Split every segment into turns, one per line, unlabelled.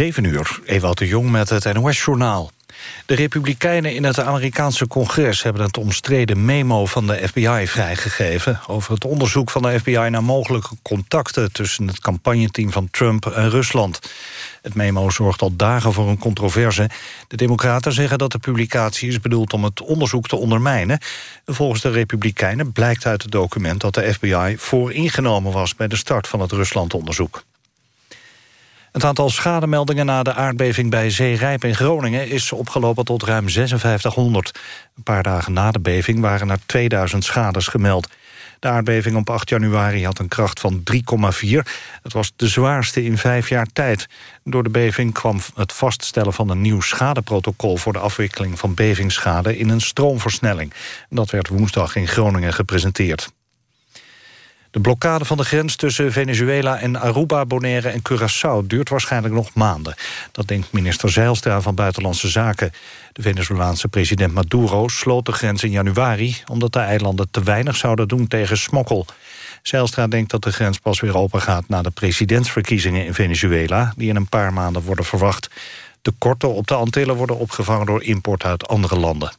7 uur, Ewout de Jong met het NOS-journaal. De Republikeinen in het Amerikaanse congres hebben het omstreden memo van de FBI vrijgegeven... over het onderzoek van de FBI naar mogelijke contacten... tussen het campagneteam van Trump en Rusland. Het memo zorgt al dagen voor een controverse. De democraten zeggen dat de publicatie is bedoeld om het onderzoek te ondermijnen. Volgens de Republikeinen blijkt uit het document dat de FBI vooringenomen was... bij de start van het Ruslandonderzoek. Het aantal schademeldingen na de aardbeving bij Zeerijp in Groningen... is opgelopen tot ruim 5600. Een paar dagen na de beving waren er 2000 schades gemeld. De aardbeving op 8 januari had een kracht van 3,4. Het was de zwaarste in vijf jaar tijd. Door de beving kwam het vaststellen van een nieuw schadeprotocol... voor de afwikkeling van bevingsschade in een stroomversnelling. Dat werd woensdag in Groningen gepresenteerd. De blokkade van de grens tussen Venezuela en Aruba, Bonaire en Curaçao duurt waarschijnlijk nog maanden. Dat denkt minister Zeilstra van Buitenlandse Zaken. De Venezolaanse president Maduro sloot de grens in januari... omdat de eilanden te weinig zouden doen tegen smokkel. Zeilstra denkt dat de grens pas weer open gaat... na de presidentsverkiezingen in Venezuela... die in een paar maanden worden verwacht. Tekorten op de Antillen worden opgevangen door import uit andere landen.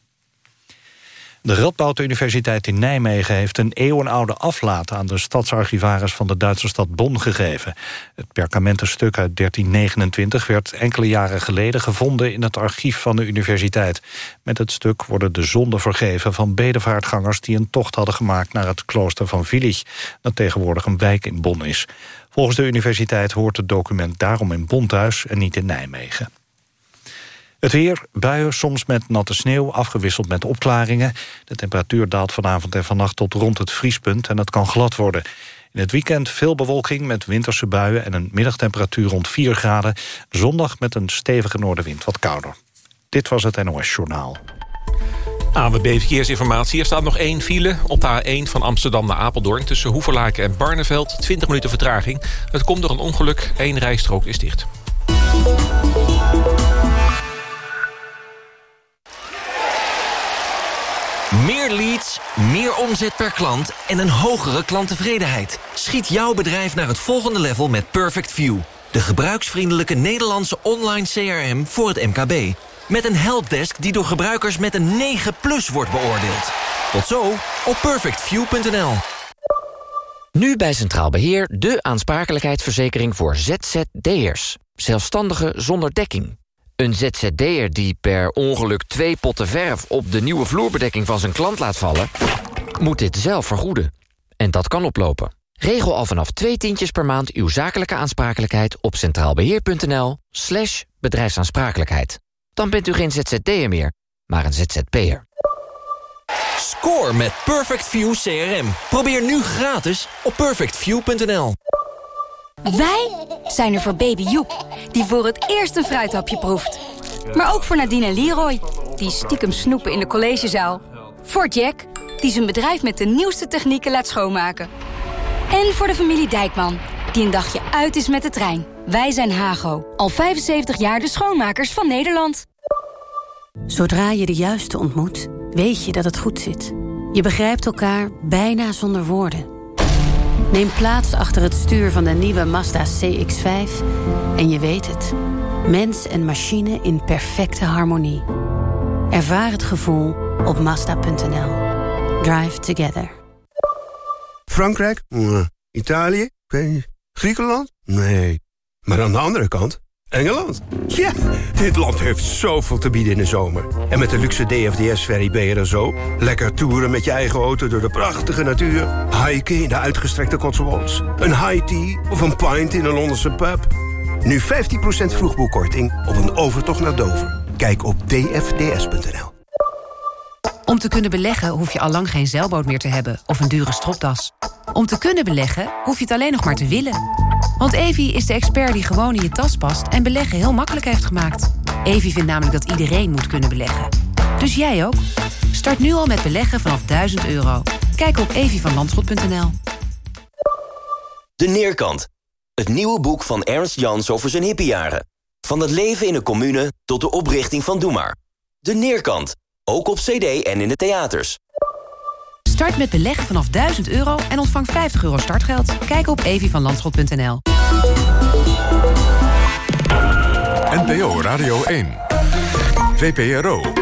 De Radboud Universiteit in Nijmegen heeft een eeuwenoude aflaat... aan de stadsarchivaris van de Duitse stad Bonn gegeven. Het perkamenten stuk uit 1329 werd enkele jaren geleden gevonden... in het archief van de universiteit. Met het stuk worden de zonden vergeven van bedevaartgangers... die een tocht hadden gemaakt naar het klooster van Willich... dat tegenwoordig een wijk in Bonn is. Volgens de universiteit hoort het document daarom in Bonn thuis en niet in Nijmegen. Het weer, buien, soms met natte sneeuw, afgewisseld met opklaringen. De temperatuur daalt vanavond en vannacht tot rond het vriespunt... en het kan glad worden. In het weekend veel bewolking met winterse buien... en een middagtemperatuur rond 4 graden. Zondag met een stevige noordenwind wat kouder. Dit was het NOS Journaal.
AWB Verkeersinformatie. Er staat nog één file op de A1 van Amsterdam naar Apeldoorn... tussen Hoeverlaken en Barneveld. 20 minuten vertraging. Het komt door een ongeluk. Eén rijstrook is dicht.
Meer leads, meer omzet per klant en een hogere klanttevredenheid. Schiet jouw bedrijf naar het volgende level met Perfect View. De gebruiksvriendelijke Nederlandse online CRM voor het MKB. Met een helpdesk die door gebruikers met een 9 plus wordt beoordeeld. Tot zo op perfectview.nl.
Nu bij Centraal Beheer de aansprakelijkheidsverzekering voor ZZD'ers. Zelfstandigen zonder dekking. Een ZZD'er die per ongeluk twee potten verf... op de nieuwe vloerbedekking van zijn klant laat vallen... moet dit zelf vergoeden. En dat kan oplopen. Regel al vanaf twee tientjes per maand uw zakelijke aansprakelijkheid... op centraalbeheer.nl slash bedrijfsaansprakelijkheid. Dan bent u geen ZZD'er meer, maar een ZZP'er.
Score met Perfect View CRM. Probeer nu gratis op perfectview.nl.
Wij zijn er voor baby Joep, die voor het eerst een fruithapje proeft. Maar ook voor Nadine en Leroy, die stiekem snoepen in de collegezaal. Voor Jack, die zijn bedrijf met de nieuwste technieken laat schoonmaken. En voor de familie Dijkman, die een dagje uit is met de trein. Wij zijn Hago, al 75 jaar de schoonmakers van Nederland.
Zodra je de juiste ontmoet, weet je dat het goed zit. Je begrijpt elkaar bijna zonder woorden. Neem plaats achter het stuur van de nieuwe Mazda CX-5 en je weet het. Mens en machine in perfecte harmonie. Ervaar het gevoel op Mazda.nl. Drive together.
Frankrijk? Italië? Griekenland? Nee. Maar aan de andere kant, Engeland. Ja, dit land heeft zoveel te bieden in de zomer. En met de luxe DFDS-ferry ben je er zo. Lekker toeren met je eigen auto door de prachtige natuur. Hiken in de uitgestrekte Cotswolds. Een high tea of een pint in een Londense pub. Nu 15% vroegboekkorting op een overtocht naar Dover. Kijk op dfds.nl.
Om te kunnen beleggen hoef je al lang geen zeilboot meer te hebben of een dure stropdas. Om te kunnen beleggen hoef je het alleen nog maar te willen. Want Evi is de expert die gewoon in je tas past en beleggen heel makkelijk heeft gemaakt. Evi vindt namelijk dat iedereen moet kunnen beleggen. Dus jij ook? Start nu al met beleggen vanaf 1000 euro. Kijk op evievanlandschot.nl.
De Neerkant. Het nieuwe boek van Ernst Jans over zijn hippiejaren. Van het leven in een commune tot de oprichting van Doe Maar. De Neerkant. Ook op cd en in de theaters.
Start met beleggen vanaf 1000 euro en ontvang 50 euro startgeld. Kijk op evievanlandschot.nl.
Radio 1. VPRO.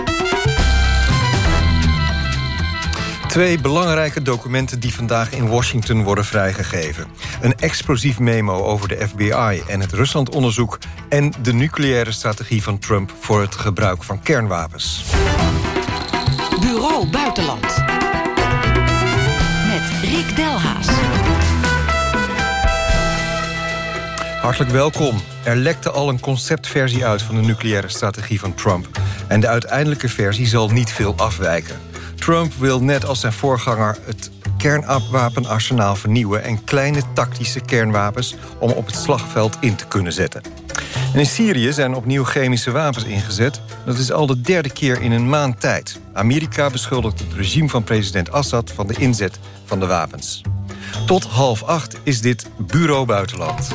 Twee belangrijke documenten die vandaag in Washington worden vrijgegeven. Een explosief memo over de FBI en het Ruslandonderzoek... en de nucleaire strategie van Trump voor het gebruik van kernwapens.
Bureau Buitenland. Met Rick Delhaas.
Hartelijk welkom. Er lekte al een conceptversie uit van de nucleaire strategie van Trump. En de uiteindelijke versie zal niet veel afwijken. Trump wil net als zijn voorganger het kernwapenarsenaal vernieuwen... en kleine tactische kernwapens om op het slagveld in te kunnen zetten. En in Syrië zijn opnieuw chemische wapens ingezet. Dat is al de derde keer in een maand tijd. Amerika beschuldigt het regime van president Assad... van de inzet van de wapens. Tot half acht is dit Bureau Buitenland.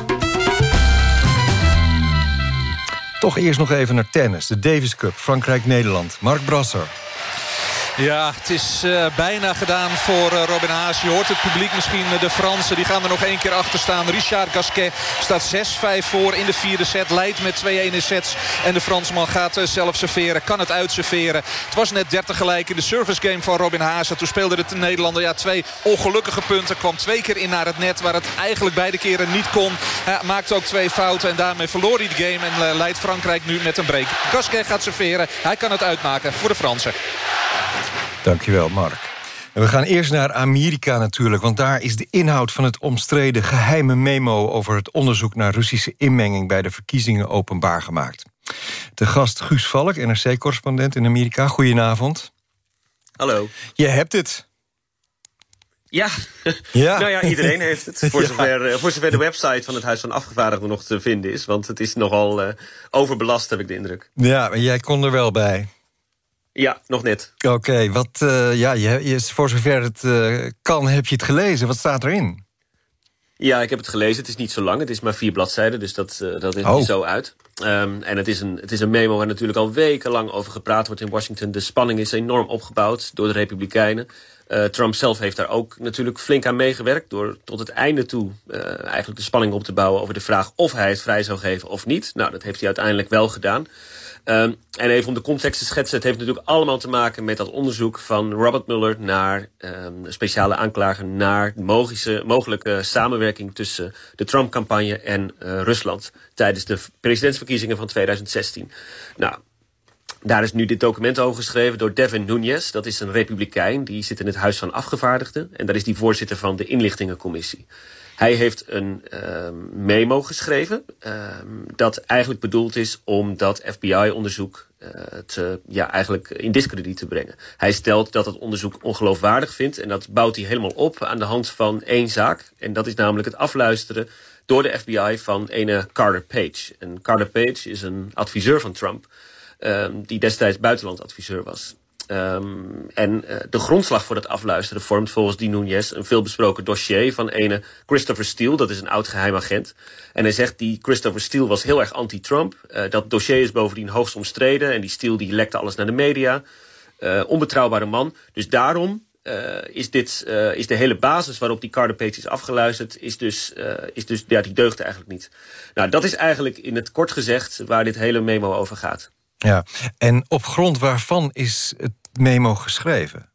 Toch eerst nog even naar tennis. De Davis Cup, Frankrijk-Nederland. Mark Brasser.
Ja, het is uh, bijna gedaan voor uh, Robin Haas. Je hoort het publiek misschien, uh, de Fransen. Die gaan er nog één keer achter staan. Richard Gasquet staat 6-5 voor in de vierde set. Leidt met 2-1 in sets. En de Fransman gaat zelf serveren. Kan het uitserveren. Het was net 30 gelijk in de service game van Robin Haas. Toen speelde de Nederlander ja, twee ongelukkige punten. Kwam twee keer in naar het net waar het eigenlijk beide keren niet kon. Maakte ook twee fouten en daarmee verloor hij de game. En leidt Frankrijk nu met een break. Gasquet gaat serveren. Hij kan het uitmaken voor de Fransen.
Dankjewel, Mark. En we gaan eerst naar Amerika natuurlijk... want daar is de inhoud van het omstreden geheime memo... over het onderzoek naar Russische inmenging... bij de verkiezingen openbaar gemaakt. De gast Guus Valk, NRC-correspondent in Amerika. Goedenavond.
Hallo.
Je hebt het.
Ja.
ja,
nou ja, iedereen heeft het. Voor, zover, uh, voor zover de website van het Huis van Afgevaardigden nog te vinden is. Want het is nogal uh, overbelast, heb ik de indruk.
Ja, maar jij kon er wel bij.
Ja, nog net.
Oké, okay, wat, uh, ja, je, voor zover het uh, kan, heb je het gelezen. Wat staat erin?
Ja, ik heb het gelezen. Het is niet zo lang. Het is maar vier bladzijden, dus dat, uh, dat is oh. niet zo uit. Um, en het is, een, het is een memo waar natuurlijk al wekenlang over gepraat wordt in Washington. De spanning is enorm opgebouwd door de Republikeinen. Uh, Trump zelf heeft daar ook natuurlijk flink aan meegewerkt... door tot het einde toe uh, eigenlijk de spanning op te bouwen... over de vraag of hij het vrij zou geven of niet. Nou, dat heeft hij uiteindelijk wel gedaan. Um, en even om de context te schetsen, het heeft natuurlijk allemaal te maken met dat onderzoek van Robert Mueller naar een speciale aanklager naar mogelijke, mogelijke samenwerking tussen de Trump-campagne en uh, Rusland tijdens de presidentsverkiezingen van 2016. Nou, daar is nu dit document over geschreven door Devin Nunes. Dat is een republikein, die zit in het Huis van Afgevaardigden. En daar is die voorzitter van de inlichtingencommissie. Hij heeft een um, memo geschreven um, dat eigenlijk bedoeld is om dat FBI-onderzoek te, ja, eigenlijk in discrediet te brengen. Hij stelt dat het onderzoek ongeloofwaardig vindt en dat bouwt hij helemaal op aan de hand van één zaak. En dat is namelijk het afluisteren door de FBI van ene Carter Page. En Carter Page is een adviseur van Trump, um, die destijds buitenlandadviseur was. Um, en uh, de grondslag voor dat afluisteren vormt volgens die Nunes een veelbesproken dossier van ene Christopher Steele. Dat is een oud geheim agent. En hij zegt die Christopher Steele was heel erg anti-Trump. Uh, dat dossier is bovendien hoogst omstreden. En die Steele die lekte alles naar de media. Uh, onbetrouwbare man. Dus daarom is, dit, is de hele basis waarop die Carter Page is afgeluisterd, is dus, is dus ja, die deugt eigenlijk niet. Nou, dat is eigenlijk in het kort gezegd waar dit hele memo over gaat.
Ja, en op grond waarvan is het memo geschreven?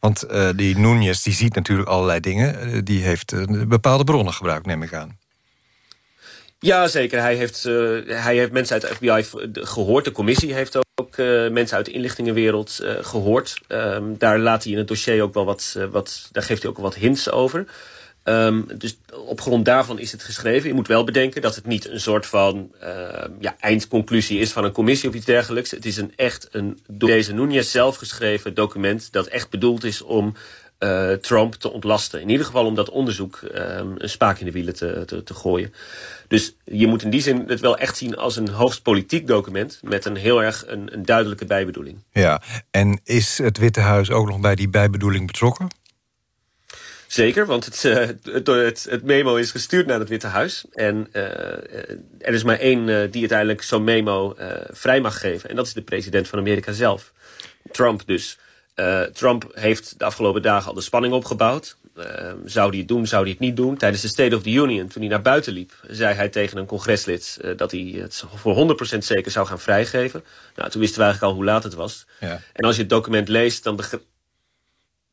Want uh, die Núñez die ziet natuurlijk allerlei dingen. Uh, die heeft uh, bepaalde bronnen gebruikt, neem ik aan.
Ja, zeker. Hij heeft, hij heeft mensen uit de FBI gehoord. De commissie heeft ook mensen uit de inlichtingenwereld gehoord. Um, daar laat hij in het dossier ook wel wat, wat... Daar geeft hij ook wat hints over. Um, dus op grond daarvan is het geschreven. Je moet wel bedenken dat het niet een soort van uh, ja, eindconclusie is van een commissie of iets dergelijks. Het is een echt een door deze Núñez zelf geschreven document dat echt bedoeld is om uh, Trump te ontlasten. In ieder geval om dat onderzoek um, een spaak in de wielen te, te, te, gooien. Dus je moet in die zin het wel echt zien als een hoogst politiek document... met een heel erg een, een duidelijke bijbedoeling.
Ja, en is het Witte Huis ook nog bij die bijbedoeling betrokken?
Zeker, want het, uh, het, het, het, memo is gestuurd naar het Witte Huis. En uh, er is maar één die uiteindelijk zo'n memo vrij mag geven. En dat is de president van Amerika zelf. Trump dus. Trump heeft de afgelopen dagen al de spanning opgebouwd. zou hij het doen, zou hij het niet doen? Tijdens de State of the Union, toen hij naar buiten liep... zei hij tegen een congreslid dat hij het voor 100% zeker zou gaan vrijgeven. Nou, toen wisten we eigenlijk al hoe laat het was. Ja. En als je het document leest, dan,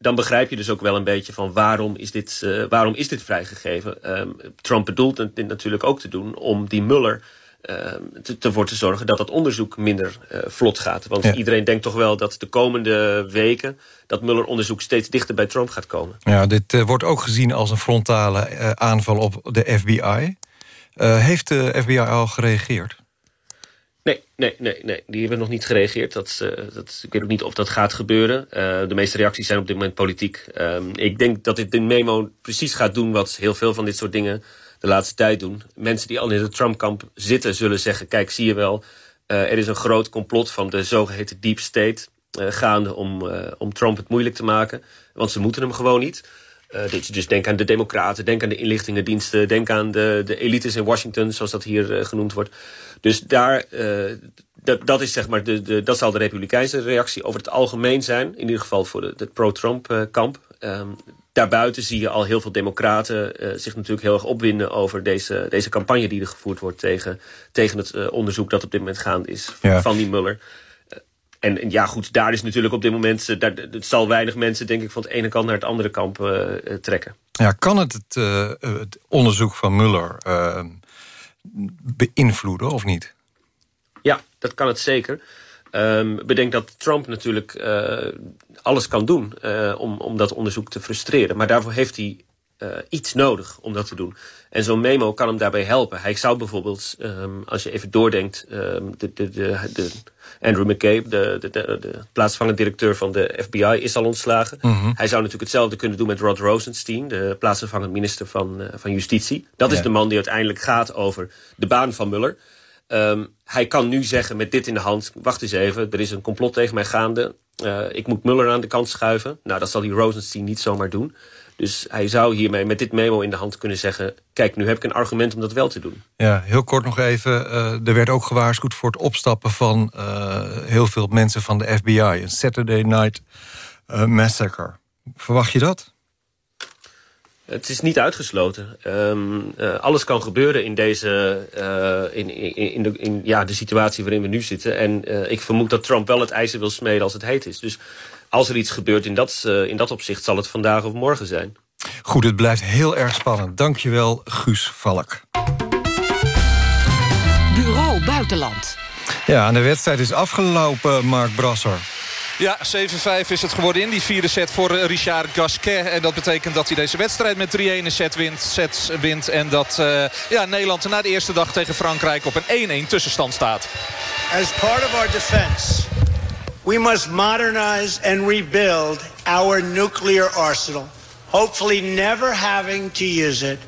dan begrijp je dus ook wel een beetje van waarom is dit, uh, waarom is dit vrijgegeven. Um, Trump bedoelt het natuurlijk ook te doen om die Muller uh, te, ervoor te zorgen dat het onderzoek minder uh, vlot gaat. Want iedereen denkt toch wel dat de komende weken... dat Muller-onderzoek steeds dichter bij Trump gaat komen.
Ja, dit uh, wordt ook gezien als een frontale aanval op de FBI. heeft de FBI al gereageerd?
Nee, nee, nee, nee. Die hebben nog niet gereageerd. Dat, uh, dat, ik weet ook niet of dat gaat gebeuren. Uh, de meeste reacties zijn op dit moment politiek. Um, ik denk dat dit de memo precies gaat doen wat heel veel van dit soort dingen de laatste tijd doen. Mensen die al in het Trump-kamp zitten zullen zeggen... kijk, zie je wel, uh, er is een groot complot van de zogeheten deep state... gaande om, om Trump het moeilijk te maken. Want ze moeten hem gewoon niet. Uh, dus denk aan de democraten, denk aan de inlichtingendiensten... denk aan de, de elites in Washington, zoals dat hier genoemd wordt. Dus daar, uh, dat, dat, is zeg maar de, de, dat zal de republikeinse reactie over het algemeen zijn. In ieder geval voor de, het pro-Trump-kamp. Um, daarbuiten zie je al heel veel democraten zich natuurlijk heel erg opwinden... over deze, deze campagne die er gevoerd wordt tegen, tegen het onderzoek... dat op dit moment gaande is ja. van die Muller. En, en, ja, goed, daar is natuurlijk op dit moment... Eh, daar, het zal weinig mensen, denk ik, van het ene kant naar het andere kamp trekken.
Ja, kan het het, het onderzoek van Muller uh, beïnvloeden of niet?
Ja, dat kan het zeker. Um, bedenk dat Trump natuurlijk alles kan doen om, om dat onderzoek te frustreren. Maar daarvoor heeft hij iets nodig om dat te doen. En zo'n memo kan hem daarbij helpen. Hij zou bijvoorbeeld, um, als je even doordenkt... Um, de, de, de, de Andrew McCabe, de, de, de, de plaatsvangend directeur van de FBI, is al ontslagen. Mm -hmm. Hij zou natuurlijk hetzelfde kunnen doen met Rod Rosenstein, de plaatsvervangend minister van, uh, van Justitie. Dat ja. is de man die uiteindelijk gaat over de baan van Muller. Um, hij kan nu zeggen met dit in de hand, wacht eens even, er is een complot tegen mij gaande. Uh, ik moet Muller aan de kant schuiven. Nou, dat zal die Rosenstein niet zomaar doen. Dus hij zou hiermee met dit memo in de hand kunnen zeggen... kijk, nu heb ik een argument om dat wel te doen.
Ja, heel kort nog even. Uh, er werd ook gewaarschuwd voor het opstappen van uh, heel veel mensen van de FBI. Een Saturday Night uh, Massacre. Verwacht je dat?
Het is niet uitgesloten. Um, alles kan gebeuren in deze in, in, in, de, in ja, de situatie waarin we nu zitten. En ik vermoed dat Trump wel het ijzer wil smeden als het heet is. Dus als er iets gebeurt in dat, uh, in dat opzicht... zal het vandaag of morgen zijn.
Goed, het blijft heel erg spannend. Dankjewel, Guus Valk.
Bureau Buitenland.
Ja, de wedstrijd is afgelopen, Mark Brasser.
Ja, 7-5 is het geworden in die vierde set voor Richard Gasquet. En dat betekent dat hij deze wedstrijd met 3-1 set wint, sets wint. En dat uh, ja, Nederland na de eerste dag tegen Frankrijk op een 1-1 tussenstand staat.
As part of our defense... we must modernize and rebuild our nuclear arsenal, hopefully never having to use it,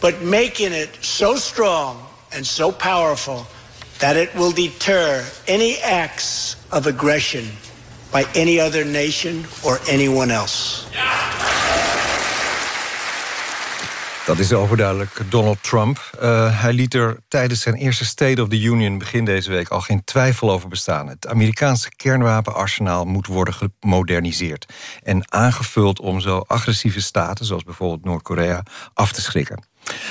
but making it so strong and so powerful that it will deter any acts of aggression by any other nation or anyone else.
Dat is overduidelijk Donald Trump. Uh, hij liet er tijdens zijn eerste State of the Union begin deze week al geen twijfel over bestaan. Het Amerikaanse kernwapenarsenaal moet worden gemoderniseerd en aangevuld om zo agressieve staten, zoals bijvoorbeeld Noord-Korea, af te schrikken.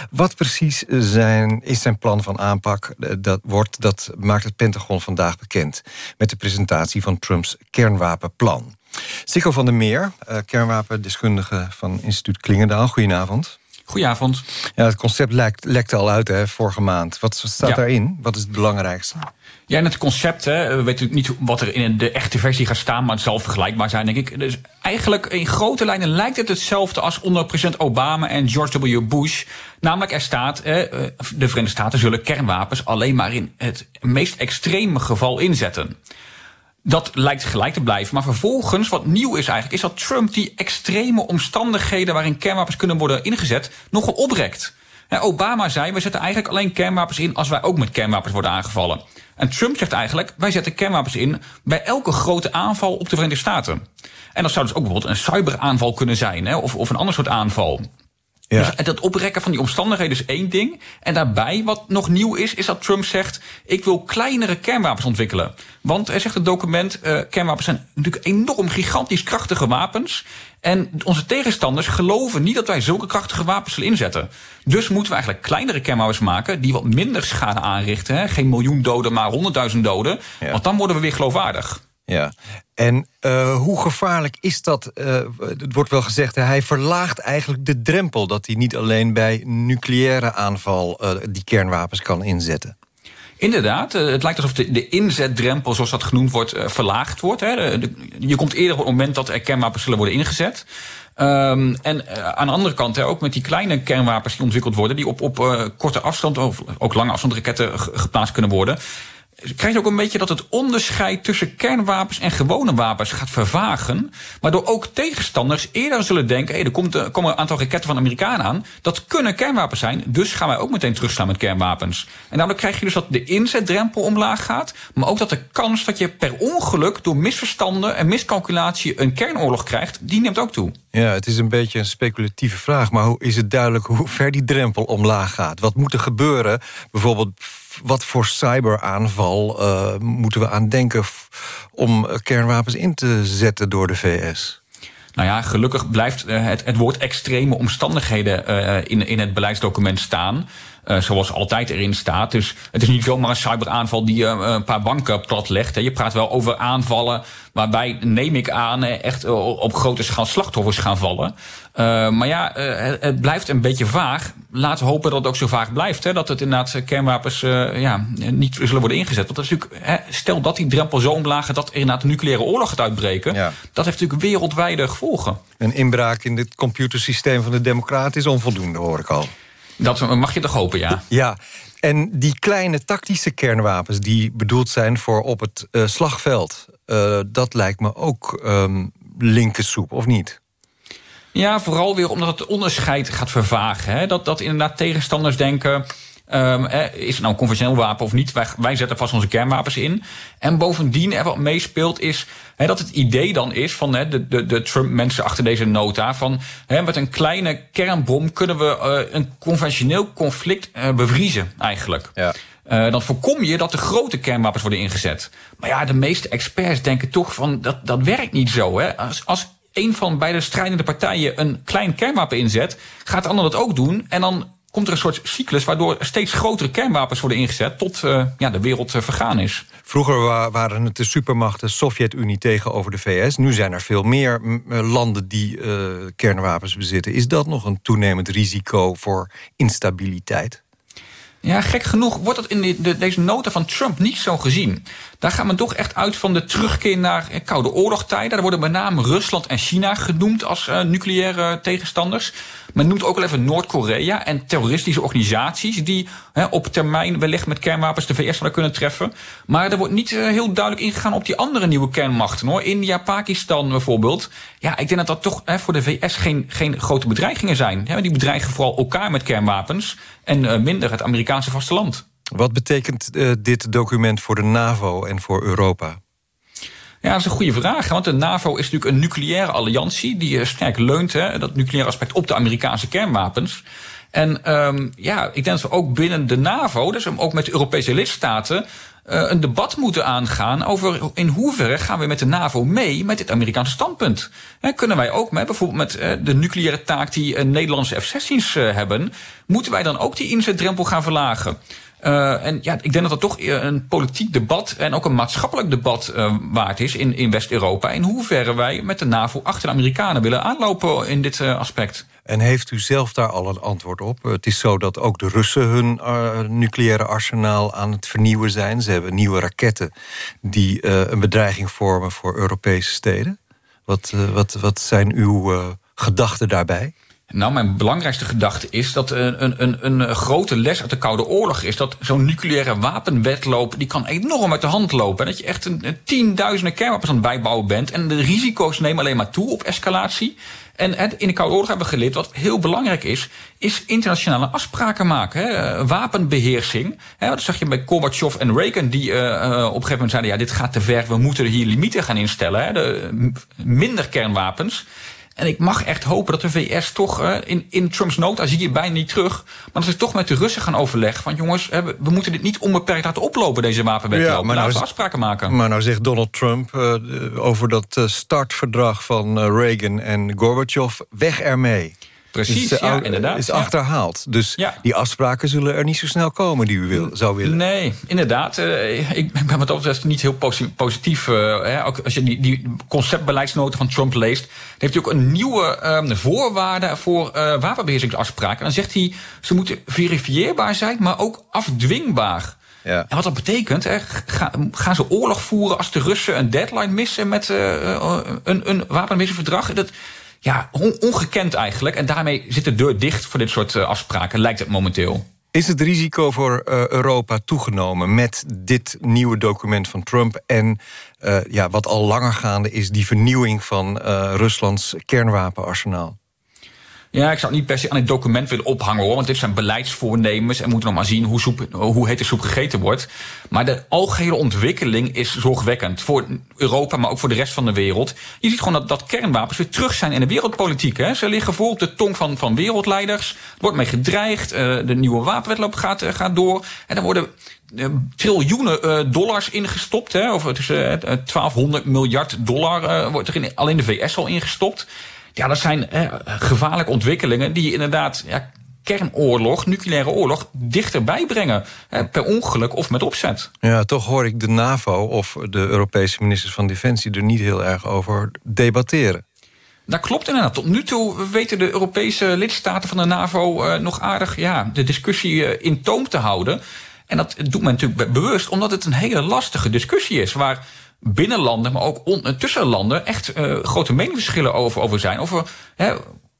Wat precies zijn, is zijn plan van aanpak? Eh, dat, wordt, dat maakt het Pentagon vandaag bekend met de presentatie van Trumps kernwapenplan. Sikko van der Meer, uh, kernwapendeskundige van instituut Klingendaal. Goedenavond.
Goedenavond.
Ja, het concept lekt, lekte al uit hè, vorige maand. Wat staat ja. daarin? Wat is het belangrijkste?
Ja, in het concept, hè, we weten niet wat er in de echte versie gaat staan... maar het zal vergelijkbaar zijn, denk ik. Dus eigenlijk in grote lijnen lijkt het hetzelfde... als onder president Obama en George W. Bush. Namelijk, er staat, hè, de Verenigde Staten zullen kernwapens... alleen maar in het meest extreme geval inzetten. Dat lijkt gelijk te blijven. Maar vervolgens, wat nieuw is eigenlijk, is dat Trump die extreme omstandigheden waarin kernwapens kunnen worden ingezet, nogal oprekt. Obama zei, we zetten eigenlijk alleen kernwapens in als wij ook met kernwapens worden aangevallen. En Trump zegt eigenlijk, wij zetten kernwapens in bij elke grote aanval op de Verenigde Staten. En dat zou dus ook bijvoorbeeld een cyberaanval kunnen zijn, of, of een ander soort aanval. Dus dat oprekken van die omstandigheden is één ding. En daarbij, wat nog nieuw is, is dat Trump zegt... ik wil kleinere kernwapens ontwikkelen. Want hij zegt het document, uh, kernwapens zijn natuurlijk enorm gigantisch krachtige wapens. En onze tegenstanders geloven niet dat wij zulke krachtige wapens zullen inzetten. Dus moeten we eigenlijk kleinere kernwapens maken... die wat minder schade aanrichten. Hè? Geen miljoen doden, maar honderdduizend doden. Want dan worden we weer geloofwaardig.
Ja, en uh, hoe gevaarlijk is dat? Uh, het wordt wel gezegd, hij verlaagt eigenlijk de drempel... dat hij niet alleen bij nucleaire aanval uh, die kernwapens kan inzetten.
Inderdaad, het lijkt alsof de, inzetdrempel, zoals dat genoemd wordt, verlaagd wordt. Je komt eerder op het moment dat er kernwapens zullen worden ingezet. Um, en aan de andere kant, ook met die kleine kernwapens die ontwikkeld worden... die op, korte afstand, of ook lange afstandsraketten geplaatst kunnen worden krijg je ook een beetje dat het onderscheid tussen kernwapens en gewone wapens gaat vervagen. Waardoor ook tegenstanders eerder zullen denken: hé, er komt, er komen een aantal raketten van de Amerikanen aan. Dat kunnen kernwapens zijn, dus gaan wij ook meteen terugslaan met kernwapens. En daardoor krijg je dus dat de inzetdrempel omlaag gaat. Maar ook dat de kans dat je per ongeluk door misverstanden en miscalculatie een kernoorlog krijgt, die neemt ook toe.
Ja, het is een beetje een speculatieve vraag. Maar hoe is het duidelijk hoe ver die drempel omlaag gaat? Wat moet er gebeuren? Bijvoorbeeld wat voor cyberaanval uh, moeten we aan denken... om kernwapens in te zetten door de VS?
Nou ja, gelukkig blijft uh, het, het woord extreme omstandigheden uh, in, in het beleidsdocument staan. Uh, zoals altijd erin staat. Dus het is niet zomaar een cyberaanval die uh, een paar banken platlegt. Hè. Je praat wel over aanvallen waarbij, neem ik aan, echt op grote schaal slachtoffers gaan vallen. Uh, maar ja, het, het, blijft een beetje vaag. Laten we hopen dat het ook zo vaag blijft. Hè, dat het inderdaad kernwapens ja, niet zullen worden ingezet. Want dat is natuurlijk, hè, stel dat die drempel zo omlaag dat er inderdaad een nucleaire oorlog gaat uitbreken. Ja. Dat heeft natuurlijk wereldwijde gevolgen.
Een inbraak in het computersysteem van de Democraten is onvoldoende, hoor ik al.
Dat mag je toch hopen, ja.
Ja, en die kleine tactische kernwapens... die bedoeld zijn voor op het uh, slagveld... Uh, dat lijkt me ook um, linkersoep, of niet?
Ja, vooral weer omdat het onderscheid gaat vervagen. Hè? Dat, dat inderdaad tegenstanders denken... Um, is het nou een conventioneel wapen of niet? Wij, wij zetten vast onze kernwapens in. En bovendien, er wat meespeelt, is he, dat het idee dan is van he, de, de, de Trump-mensen achter deze nota: van he, met een kleine kernbom kunnen we uh, een conventioneel conflict uh, bevriezen, eigenlijk. Ja. Uh, dan voorkom je dat de grote kernwapens worden ingezet. Maar ja, de meeste experts denken toch van dat, dat werkt niet zo. Hè? Als, als een van beide strijdende partijen een klein kernwapen inzet, gaat de ander dat ook doen. En dan komt er een soort cyclus waardoor steeds grotere kernwapens worden ingezet tot uh, ja, de wereld uh, vergaan is.
Vroeger waren het de supermachten Sovjet-Unie tegenover de VS. Nu zijn er veel meer uh, landen die kernwapens bezitten. Is dat nog een toenemend risico voor instabiliteit?
Ja, gek genoeg wordt dat in de, de, deze nota van Trump niet zo gezien. Daar gaat men toch echt uit van de terugkeer naar Koude Oorlogtijden. Daar worden met name Rusland en China genoemd als uh, nucleaire tegenstanders. Men noemt ook wel even Noord-Korea en terroristische organisaties... die op termijn wellicht met kernwapens de VS zouden kunnen treffen. Maar er wordt niet uh, heel duidelijk ingegaan op die andere nieuwe kernmachten. hoor. India, Pakistan bijvoorbeeld. Ja, ik denk dat dat toch voor de VS geen, geen grote bedreigingen zijn. Die bedreigen vooral elkaar met kernwapens... en minder het Amerikaanse vasteland.
Wat betekent uh, dit document voor de NAVO en voor Europa?
Ja, dat is een goede vraag. Want de NAVO is natuurlijk een nucleaire alliantie... die uh, sterk leunt, hè, dat nucleaire aspect, op de Amerikaanse kernwapens. En um, ja, ik denk dat we ook binnen de NAVO... dus ook met de Europese lidstaten... Uh, een debat moeten aangaan over in hoeverre gaan we met de NAVO mee met dit Amerikaanse standpunt. Kunnen wij ook met bijvoorbeeld met de nucleaire taak die Nederlandse F-16's hebben, moeten wij dan ook die inzetdrempel gaan verlagen? Uh, en ja, ik denk dat dat toch een politiek debat en ook een maatschappelijk debat uh, waard is in, in West-Europa. In hoeverre wij met de NAVO achter de Amerikanen willen aanlopen in dit aspect.
En heeft u zelf daar al een antwoord op? Het is zo dat ook de Russen hun nucleaire arsenaal aan het vernieuwen zijn. Ze hebben nieuwe raketten die een bedreiging vormen voor Europese steden. Wat, wat, wat zijn uw gedachten daarbij?
Nou, mijn belangrijkste gedachte is dat een, een, een grote les uit de Koude Oorlog is... dat zo'n nucleaire wapenwetloop, die kan enorm uit de hand lopen. Dat je echt een, tienduizenden kernwapens aan het bijbouwen bent... en de risico's nemen alleen maar toe op escalatie. En in de Koude Oorlog hebben we geleerd, wat heel belangrijk is... is internationale afspraken maken, hè? wapenbeheersing. Hè? Dat zag je bij Gorbachev en Reagan, die uh, op een gegeven moment zeiden... ja, dit gaat te ver, we moeten hier limieten gaan instellen, hè? De, minder kernwapens... En ik mag echt hopen dat de VS toch uh, in, in Trumps nota zie je bijna niet terug. Maar dat ze toch met de Russen gaan overleggen. Van jongens, we, we moeten dit niet onbeperkt laten oplopen, deze wapenwetloop. Ja, maar nou, we afspraken maken.
Maar nou zegt Donald Trump uh, over dat startverdrag van Reagan en Gorbachev, weg ermee.
Precies, is, ja, inderdaad.
Is achterhaald. Dus die afspraken zullen er niet zo snel komen die u wil, zou willen.
Nee, inderdaad. Uh, ik ben wat dat betreft niet heel positief. Hè, ook als je die, die conceptbeleidsnoten van Trump leest... heeft hij ook een nieuwe um, voorwaarde voor uh, wapenbeheersingsafspraken. Dan zegt hij, ze moeten verifieerbaar zijn, maar ook afdwingbaar. Ja. En wat dat betekent, hè, gaan ze oorlog voeren als de Russen een deadline missen met een, een wapenbeheersingsverdrag? Dat ja, ongekend eigenlijk. En daarmee zit de deur dicht voor dit soort eh, afspraken, lijkt het momenteel.
Is het risico voor uh, Europa toegenomen met dit nieuwe document van Trump... en uh, ja, wat al langer gaande is, die vernieuwing van uh, Ruslands kernwapenarsenaal?
Ja, ik zou niet per se aan het document willen ophangen hoor. Want dit zijn beleidsvoornemens en moeten nog maar zien hoe, soep, hoe heet de soep gegeten wordt. Maar de algehele ontwikkeling is zorgwekkend. Voor Europa, maar ook voor de rest van de wereld. Je ziet gewoon dat, dat kernwapens weer terug zijn in de wereldpolitiek. Hè. Ze liggen voor op de tong van, van wereldleiders. Er wordt mee gedreigd. Uh, de nieuwe wapenwetloop gaat, uh, gaat door. En dan worden uh, triljoenen dollars ingestopt. Hè, of het is 1200 miljard dollar wordt er in, al in de VS al ingestopt. Ja, dat zijn eh, gevaarlijke ontwikkelingen die inderdaad ja, kernoorlog, nucleaire oorlog, dichterbij brengen. per ongeluk of met opzet.
Ja, toch hoor ik de NAVO of de Europese ministers van Defensie... er niet heel erg over debatteren.
Dat klopt inderdaad. Tot nu toe weten de Europese lidstaten van de NAVO uh, nog aardig ja, de discussie uh, in toom te houden. En dat doet men natuurlijk bewust, omdat het een hele lastige discussie is. Waar binnenlanden, maar ook on, tussen landen echt uh, grote meningsverschillen over, over zijn. Over hè,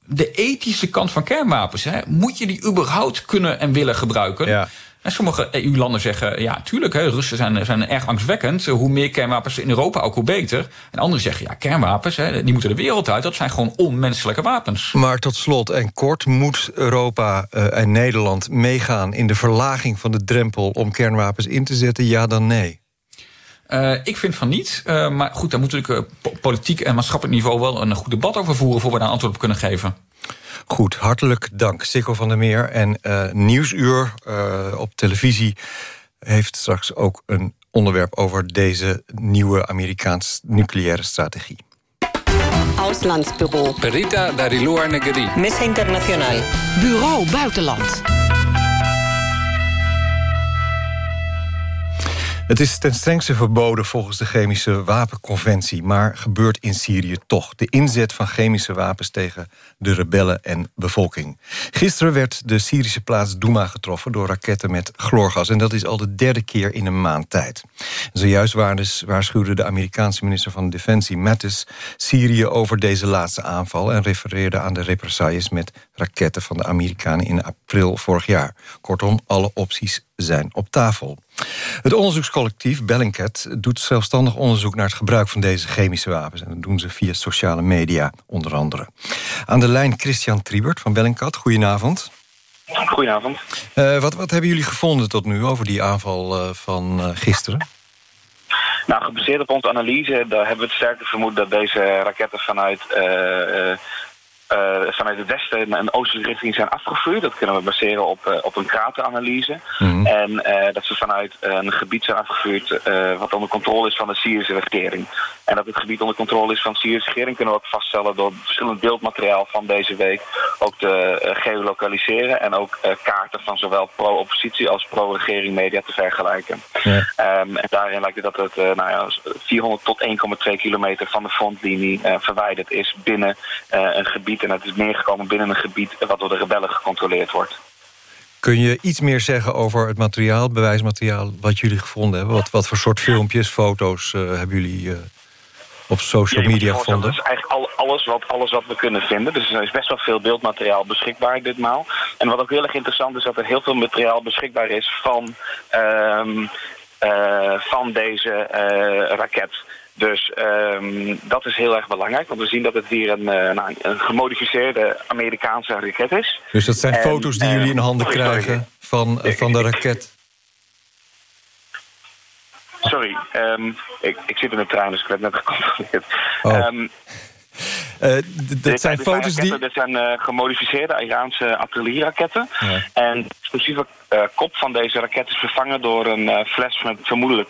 de ethische kant van kernwapens. Hè. Moet je die überhaupt kunnen en willen gebruiken? Ja. En sommige EU-landen zeggen, ja, tuurlijk, hè, Russen zijn, zijn erg angstwekkend. Hoe meer kernwapens in Europa, ook hoe beter. En anderen zeggen, ja, kernwapens, hè, die moeten de wereld uit. Dat zijn gewoon onmenselijke wapens.
Maar tot slot en kort, moet Europa uh, en Nederland meegaan... in de verlaging van de drempel om kernwapens in te zetten? Ja dan nee?
Uh, ik vind van niet. Uh, maar goed, daar moet natuurlijk uh, politiek en maatschappelijk niveau wel een goed debat over voeren voor we daar antwoord op kunnen geven.
Goed, hartelijk dank. Sikko van der Meer en Nieuwsuur op televisie heeft straks ook een onderwerp over deze nieuwe Amerikaanse nucleaire strategie.
Auslandsbureau.
Perita Darilua Negeri.
Mesa Internacional. Bureau Buitenland.
Het is ten strengste verboden volgens de chemische wapenconventie... maar gebeurt in Syrië toch. De inzet van chemische wapens tegen de rebellen en bevolking. Gisteren werd de Syrische plaats Douma getroffen... door raketten met chloorgas. En dat is al de derde keer in een maand tijd. Zojuist waarschuwde de Amerikaanse minister van Defensie... Mattis Syrië over deze laatste aanval... en refereerde aan de represailles met raketten van de Amerikanen... in april vorig jaar. Kortom, alle opties zijn op tafel. Het onderzoekscollectief Bellingcat doet zelfstandig onderzoek naar het gebruik van deze chemische wapens. En dat doen ze via sociale media, onder andere. Aan de lijn Christian Triebert van Bellingcat. Goedenavond.
Goedenavond.
Uh, wat, wat hebben jullie gevonden tot nu over die aanval uh, van uh, gisteren?
Nou, gebaseerd op onze analyse, daar hebben we het sterke vermoed dat deze raketten vanuit vanuit het westen een oostelijke richting zijn afgevuurd. Dat kunnen we baseren op, uh, op een krateranalyse. Mm En uh, dat ze vanuit een gebied zijn afgevuurd wat onder controle is van de Syrische regering. En dat het gebied onder controle is van de Syrische regering kunnen we ook vaststellen door verschillend beeldmateriaal van deze week ook te geolocaliseren en ook kaarten van zowel pro-oppositie als pro-regering media te vergelijken. Ja. Um, en daarin lijkt het dat het nou ja, 400 tot 1,2 kilometer van de frontlinie verwijderd is binnen een gebied en het is neergekomen binnen een gebied wat door de rebellen gecontroleerd wordt.
Kun je iets meer zeggen over het materiaal, bewijsmateriaal... wat jullie gevonden hebben? Wat, wat voor soort filmpjes, foto's uh, hebben jullie uh, op social media gevonden?
Dat is eigenlijk alles wat, alles wat we kunnen vinden. Dus er is best wel veel beeldmateriaal beschikbaar ditmaal. En wat ook heel erg interessant is... dat er heel veel materiaal beschikbaar is van, um, uh, van deze raket... Dus um, dat is heel erg belangrijk, want we zien dat het hier een, uh, nou, een gemodificeerde Amerikaanse raket is.
Dus dat zijn en, foto's die uh, jullie in handen krijgen van, van de raket?
Sorry, um, ik, ik zit in de trein, dus ik werd net gecontroleerd.
Oh. Um, dat zijn foto's die...
Dit zijn gemodificeerde Iraanse artillerieraketten. En exclusieve uh, kop van deze raket is vervangen door een fles met vermoedelijk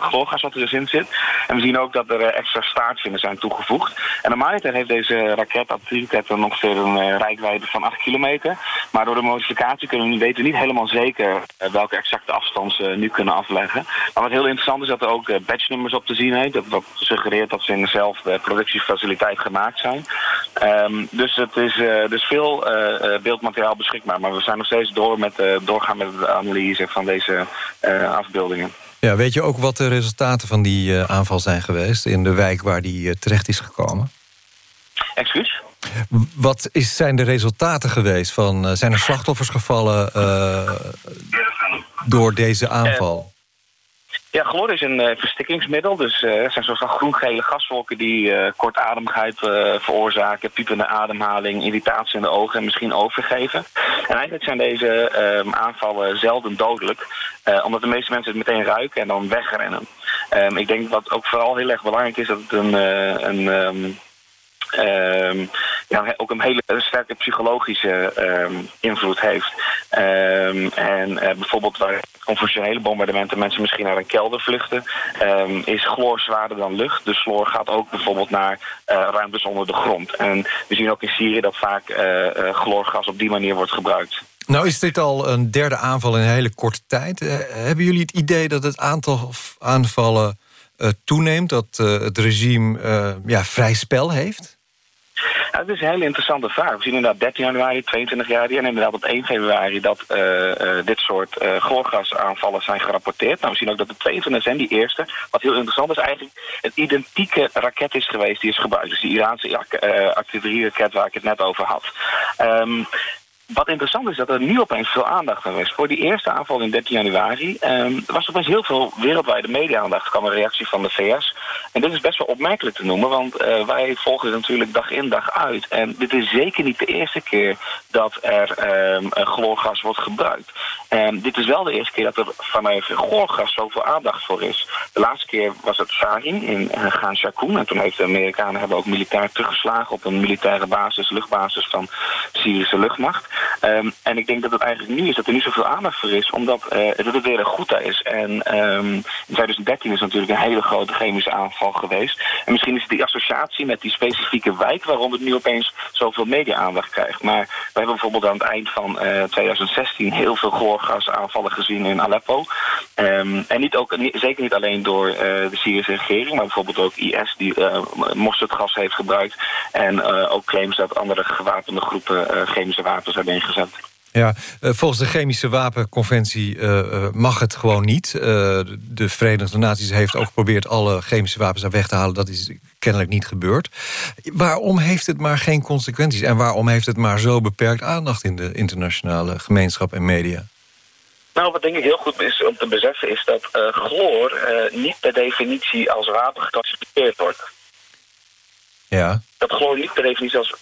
chloorgas wat er dus in zit. En we zien ook dat er extra staartvinnen zijn toegevoegd. En normaliter heeft deze raket, artillerieraket, ongeveer een rijkwijde van 8 kilometer. Maar door de modificatie kunnen we weten niet helemaal zeker welke exacte afstand ze nu kunnen afleggen. Maar wat heel interessant is dat er ook batchnummers op te zien heeft. Dat, wat suggereert dat ze in dezelfde productiefaciliteit gemaakt zijn. Um, dus het is dus veel beeldmateriaal beschikbaar. Maar we zijn nog steeds door met, doorgaan met de analyse van deze afbeeldingen.
Ja, weet je ook wat de resultaten van die aanval zijn geweest... in de wijk waar die terecht is gekomen?
Excuus?
Wat is, zijn de resultaten geweest? Van, zijn er slachtoffers gevallen door deze aanval?
Ja, chloor is een uh, verstikkingsmiddel. Dus het zijn zoals groen-gele gaswolken die uh, kortademigheid veroorzaken, piepende ademhaling, irritatie in de ogen en misschien overgeven. En eigenlijk zijn deze ehm, aanvallen zelden dodelijk, omdat de meeste mensen het meteen ruiken en dan wegrennen. Um, ik denk wat ook vooral heel erg belangrijk is dat het een, een um, Um, ja, ook een hele sterke psychologische um, invloed heeft. Um, en uh, bijvoorbeeld waar conventionele bombardementen mensen misschien naar een kelder vluchten, is chloor zwaarder dan lucht. Dus chloor gaat ook bijvoorbeeld naar uh, ruimtes onder de grond. En we zien ook in Syrië dat vaak uh, chloorgas op die manier wordt gebruikt.
Nou is dit al een derde aanval in een hele korte tijd. hebben jullie het idee dat het aantal aanvallen toeneemt? Dat het regime ja, vrij spel heeft?
Dat is een hele interessante vraag. We zien inderdaad 13 januari, 22 januari en inderdaad op 1 februari dat uh, uh, dit soort uh, zijn gerapporteerd. Nou, we zien ook dat de 22 zijn, die eerste. Wat heel interessant is eigenlijk, het identieke raket is geweest die is gebruikt. Dus die Iraanse artillerieraket waar ik het net over had. Um, wat interessant is dat er nu opeens veel aandacht aan is. Voor die eerste aanval in 13 januari um, was er opeens heel veel wereldwijde media-aandacht. kwam een reactie van de VS. En dit is best wel opmerkelijk te noemen, want uh, wij volgen het natuurlijk dag in dag uit. En dit is zeker niet de eerste keer dat er um, chloorgas wordt gebruikt. Dit is wel de eerste keer dat er vanuit chloorgas zoveel aandacht voor is. De laatste keer was het Sarin in uh, Gaan. En toen heeft de Amerikanen hebben ook militair teruggeslagen op een militaire basis, luchtbasis van Syrische luchtmacht. Um, en ik denk dat het eigenlijk nu is dat er niet zoveel aandacht voor is, omdat uh, het weer een Ghouta is. En um, in 2013 is natuurlijk een hele grote chemische aanval geweest. En misschien is die associatie met die specifieke wijk waarom het nu opeens zoveel media-aandacht krijgt. Maar we hebben bijvoorbeeld aan het eind van uh, 2016 heel veel chloorgasaanvallen gezien in Aleppo. Um, en niet ook, zeker niet alleen door uh, de Syrische regering, maar bijvoorbeeld ook IS die mosterdgas heeft gebruikt. En ook claims dat andere gewapende groepen chemische wapens hebben ingezet.
Ja, eh, volgens de chemische wapenconventie uh, mag het gewoon niet. Uh, de Verenigde Naties heeft ook geprobeerd alle chemische wapens aan weg te halen. Dat is kennelijk niet gebeurd. Waarom heeft het maar geen consequenties? En waarom heeft het maar zo beperkt aandacht in de internationale gemeenschap en media?
Nou, wat denk ik heel goed is om te beseffen... is dat uh, chloor niet per definitie als wapen geclassificeerd wordt.
Ja.
Dat chloor niet per definitie als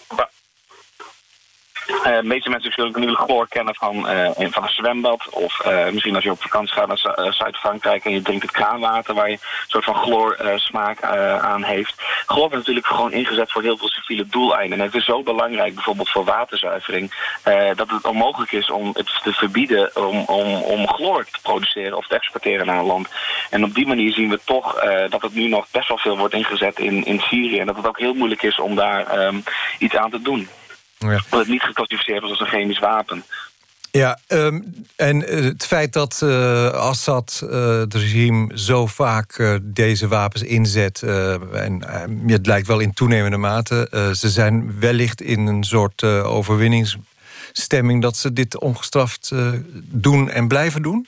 de meeste mensen zullen natuurlijk chloor kennen van, uh, van een zwembad. Of uh, misschien als je op vakantie gaat naar Zuid-Frankrijk en je drinkt het kraanwater waar je een soort van chloorsmaak aan heeft. Chloor wordt natuurlijk gewoon ingezet voor heel veel civiele doeleinden. En het is zo belangrijk, bijvoorbeeld voor waterzuivering, dat het onmogelijk is om het te verbieden om, om, om chloor te produceren of te exporteren naar een land. En op die manier zien we toch dat het nu nog best wel veel wordt ingezet in, in Syrië. En dat het ook heel moeilijk is om daar um, iets aan te doen. Ja. Dat het niet geclassificeerd was als een chemisch wapen.
Ja, um, en eh, het feit dat uh, Assad, uh, het regime, zo vaak uh, deze wapens inzet... en het lijkt wel in toenemende mate... ze zijn wellicht in een soort overwinningsstemming... dat ze dit ongestraft doen en blijven doen?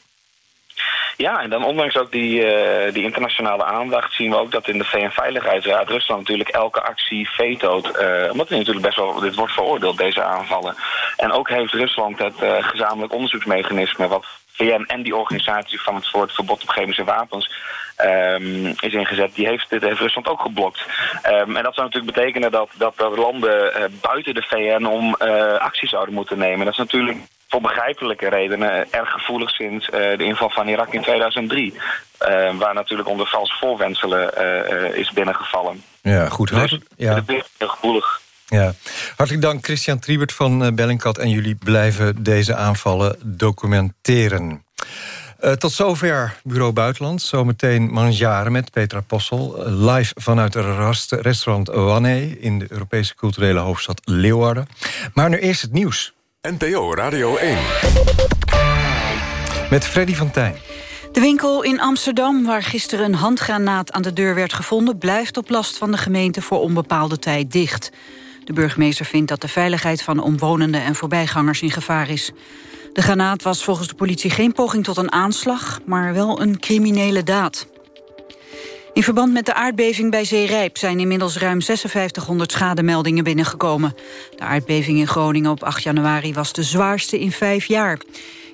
Ja, en dan ondanks ook die, uh, die internationale aandacht zien we ook dat in de VN-veiligheidsraad Rusland natuurlijk elke actie vetoot. Uh, omdat het natuurlijk best wel, dit wordt veroordeeld, deze aanvallen. En ook heeft Rusland het uh, gezamenlijk onderzoeksmechanisme wat VN en die organisatie van het soort verbod op chemische wapens um, is ingezet. Die heeft, dit heeft Rusland ook geblokt. Um, en dat zou natuurlijk betekenen dat, dat, landen buiten de VN om uh, actie zouden moeten nemen. Dat is natuurlijk voor begrijpelijke redenen erg gevoelig sinds de inval van Irak in 2003. waar natuurlijk onder valse voorwenselen is binnengevallen.
Ja, goed.
Dus,
ja.
heel gevoelig.
Ja. Hartelijk dank Christian Triebert van Bellingcat... en jullie blijven deze aanvallen documenteren. Uh, tot zover Bureau Buitenland. Zometeen Manjaren met Petra Possel. Live vanuit het restaurant Wanne... in de Europese culturele hoofdstad Leeuwarden. Maar nu eerst het nieuws.
NPO Radio 1.
Met Freddy van Tijn.
De winkel in Amsterdam, waar gisteren een handgranaat aan de deur werd gevonden... blijft op last van de gemeente voor onbepaalde tijd dicht. De burgemeester vindt dat de veiligheid van omwonenden en voorbijgangers in gevaar is. De granaat was volgens de politie geen poging tot een aanslag... maar wel een criminele daad. In verband met de aardbeving bij Zeerijp zijn inmiddels ruim 5600 schademeldingen binnengekomen. De aardbeving in Groningen op 8 januari was de zwaarste in vijf jaar.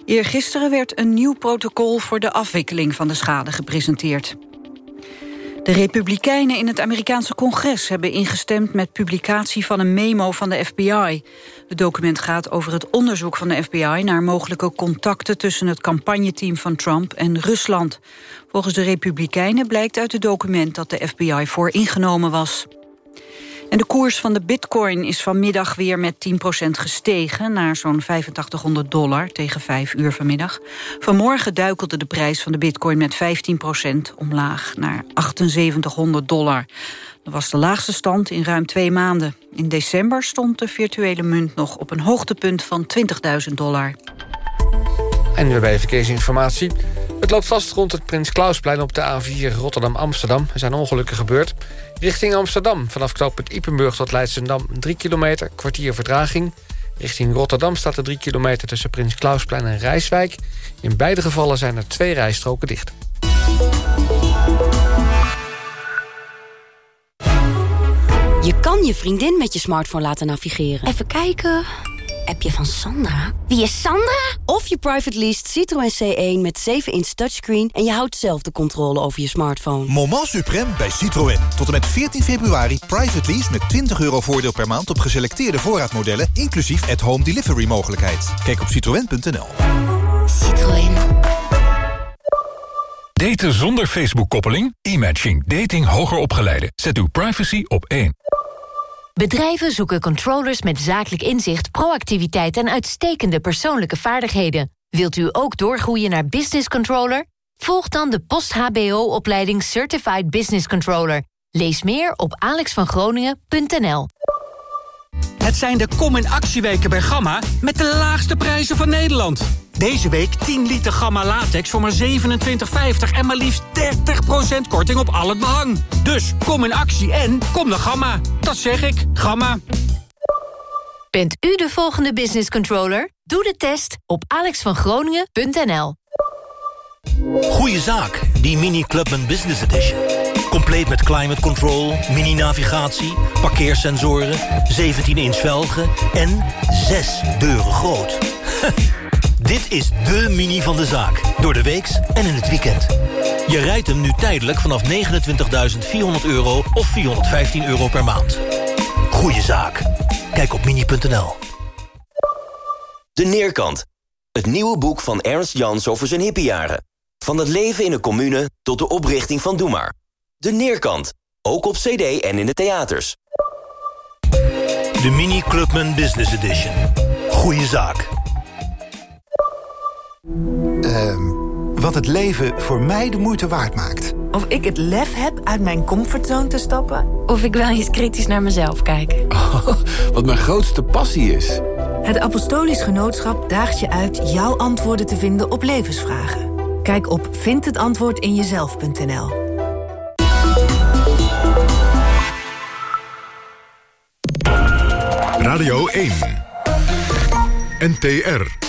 Eergisteren werd een nieuw protocol voor de afwikkeling van de schade gepresenteerd. De Republikeinen in het Amerikaanse congres hebben ingestemd met publicatie van een memo van de FBI. Het document gaat over het onderzoek van de FBI naar mogelijke contacten tussen het campagneteam van Trump en Rusland. Volgens de Republikeinen blijkt uit het document dat de FBI voor ingenomen was. En de koers van de bitcoin is vanmiddag weer met 10% gestegen... naar zo'n 8500 dollar tegen 5 uur vanmiddag. Vanmorgen duikelde de prijs van de bitcoin met 15% omlaag naar 7800 dollar. Dat was de laagste stand in ruim twee maanden. In december stond de virtuele munt nog op een hoogtepunt van 20.000 dollar.
En nu bij verkeersinformatie. Het loopt vast rond het Prins Klausplein op de A4 Rotterdam-Amsterdam. Er zijn ongelukken gebeurd. Richting Amsterdam, vanaf knooppunt Ipenburg tot Leidschendam 3 kilometer, kwartier vertraging. Richting Rotterdam staat er 3 kilometer tussen Prins Klausplein en Rijswijk. In beide gevallen zijn er twee rijstroken dicht.
Je kan je vriendin met je smartphone laten navigeren.
Even kijken appje van Sandra. Wie is Sandra?
Of je private lease Citroën C1 met 7-inch touchscreen... en je houdt zelf de controle over je smartphone.
Moment suprême bij Citroën. Tot en met 14 februari private lease met 20 euro voordeel per maand... op geselecteerde voorraadmodellen, inclusief at-home delivery mogelijkheid. Kijk op citroën.nl.
Citroën.
Daten zonder Facebook-koppeling? E-matching. Dating hoger opgeleiden. Zet uw privacy op één.
Bedrijven zoeken controllers met zakelijk inzicht, proactiviteit en uitstekende persoonlijke vaardigheden. Wilt u ook doorgroeien naar business controller? Volg dan de post-HBO-opleiding Certified Business Controller. Lees meer op alexvangroningen.nl.
Het zijn de Kom in Actieweken bij Gamma met de laagste prijzen van Nederland. Deze week 10 liter Gamma latex voor maar 27,50 en maar liefst 30% korting op al het behang. Dus kom in actie en kom naar Gamma. Dat zeg ik, Gamma.
Bent u de volgende business controller? Doe de test op alexvangroningen.nl.
Goeie zaak, die Mini Clubman Business Edition. Compleet met climate control, mini-navigatie, parkeersensoren, 17-inch velgen en 6 deuren groot. Dit is de mini van de zaak. Door de weeks en in het weekend. Je rijdt hem nu tijdelijk vanaf 29.400 euro of 415 euro per maand. Goeie zaak. Kijk op mini.nl.
De Neerkant. Het nieuwe boek van Ernst Jans over zijn hippiejaren. Van het leven in een commune tot de oprichting van Doe Maar. De Neerkant. Ook op cd en in de theaters.
De Mini Clubman Business Edition. Goeie zaak.
Ehm, wat het leven voor mij de moeite waard maakt.
Of ik het lef heb uit mijn comfortzone te stappen. Of ik wel eens kritisch naar mezelf kijk.
wat mijn grootste passie is.
Het Apostolisch Genootschap daagt je uit jouw antwoorden te vinden op levensvragen. Kijk op vindhetantwoordinjezelf.nl
Radio 1 NTR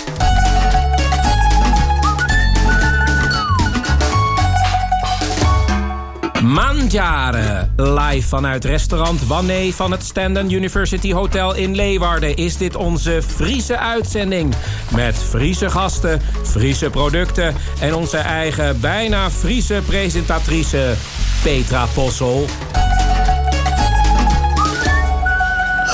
Mandjaren. Live vanuit restaurant Wanne van het Standen University Hotel in Leeuwarden... is dit onze Friese uitzending. Met Friese gasten, Friese producten... en onze eigen bijna Friese presentatrice Petra Possel.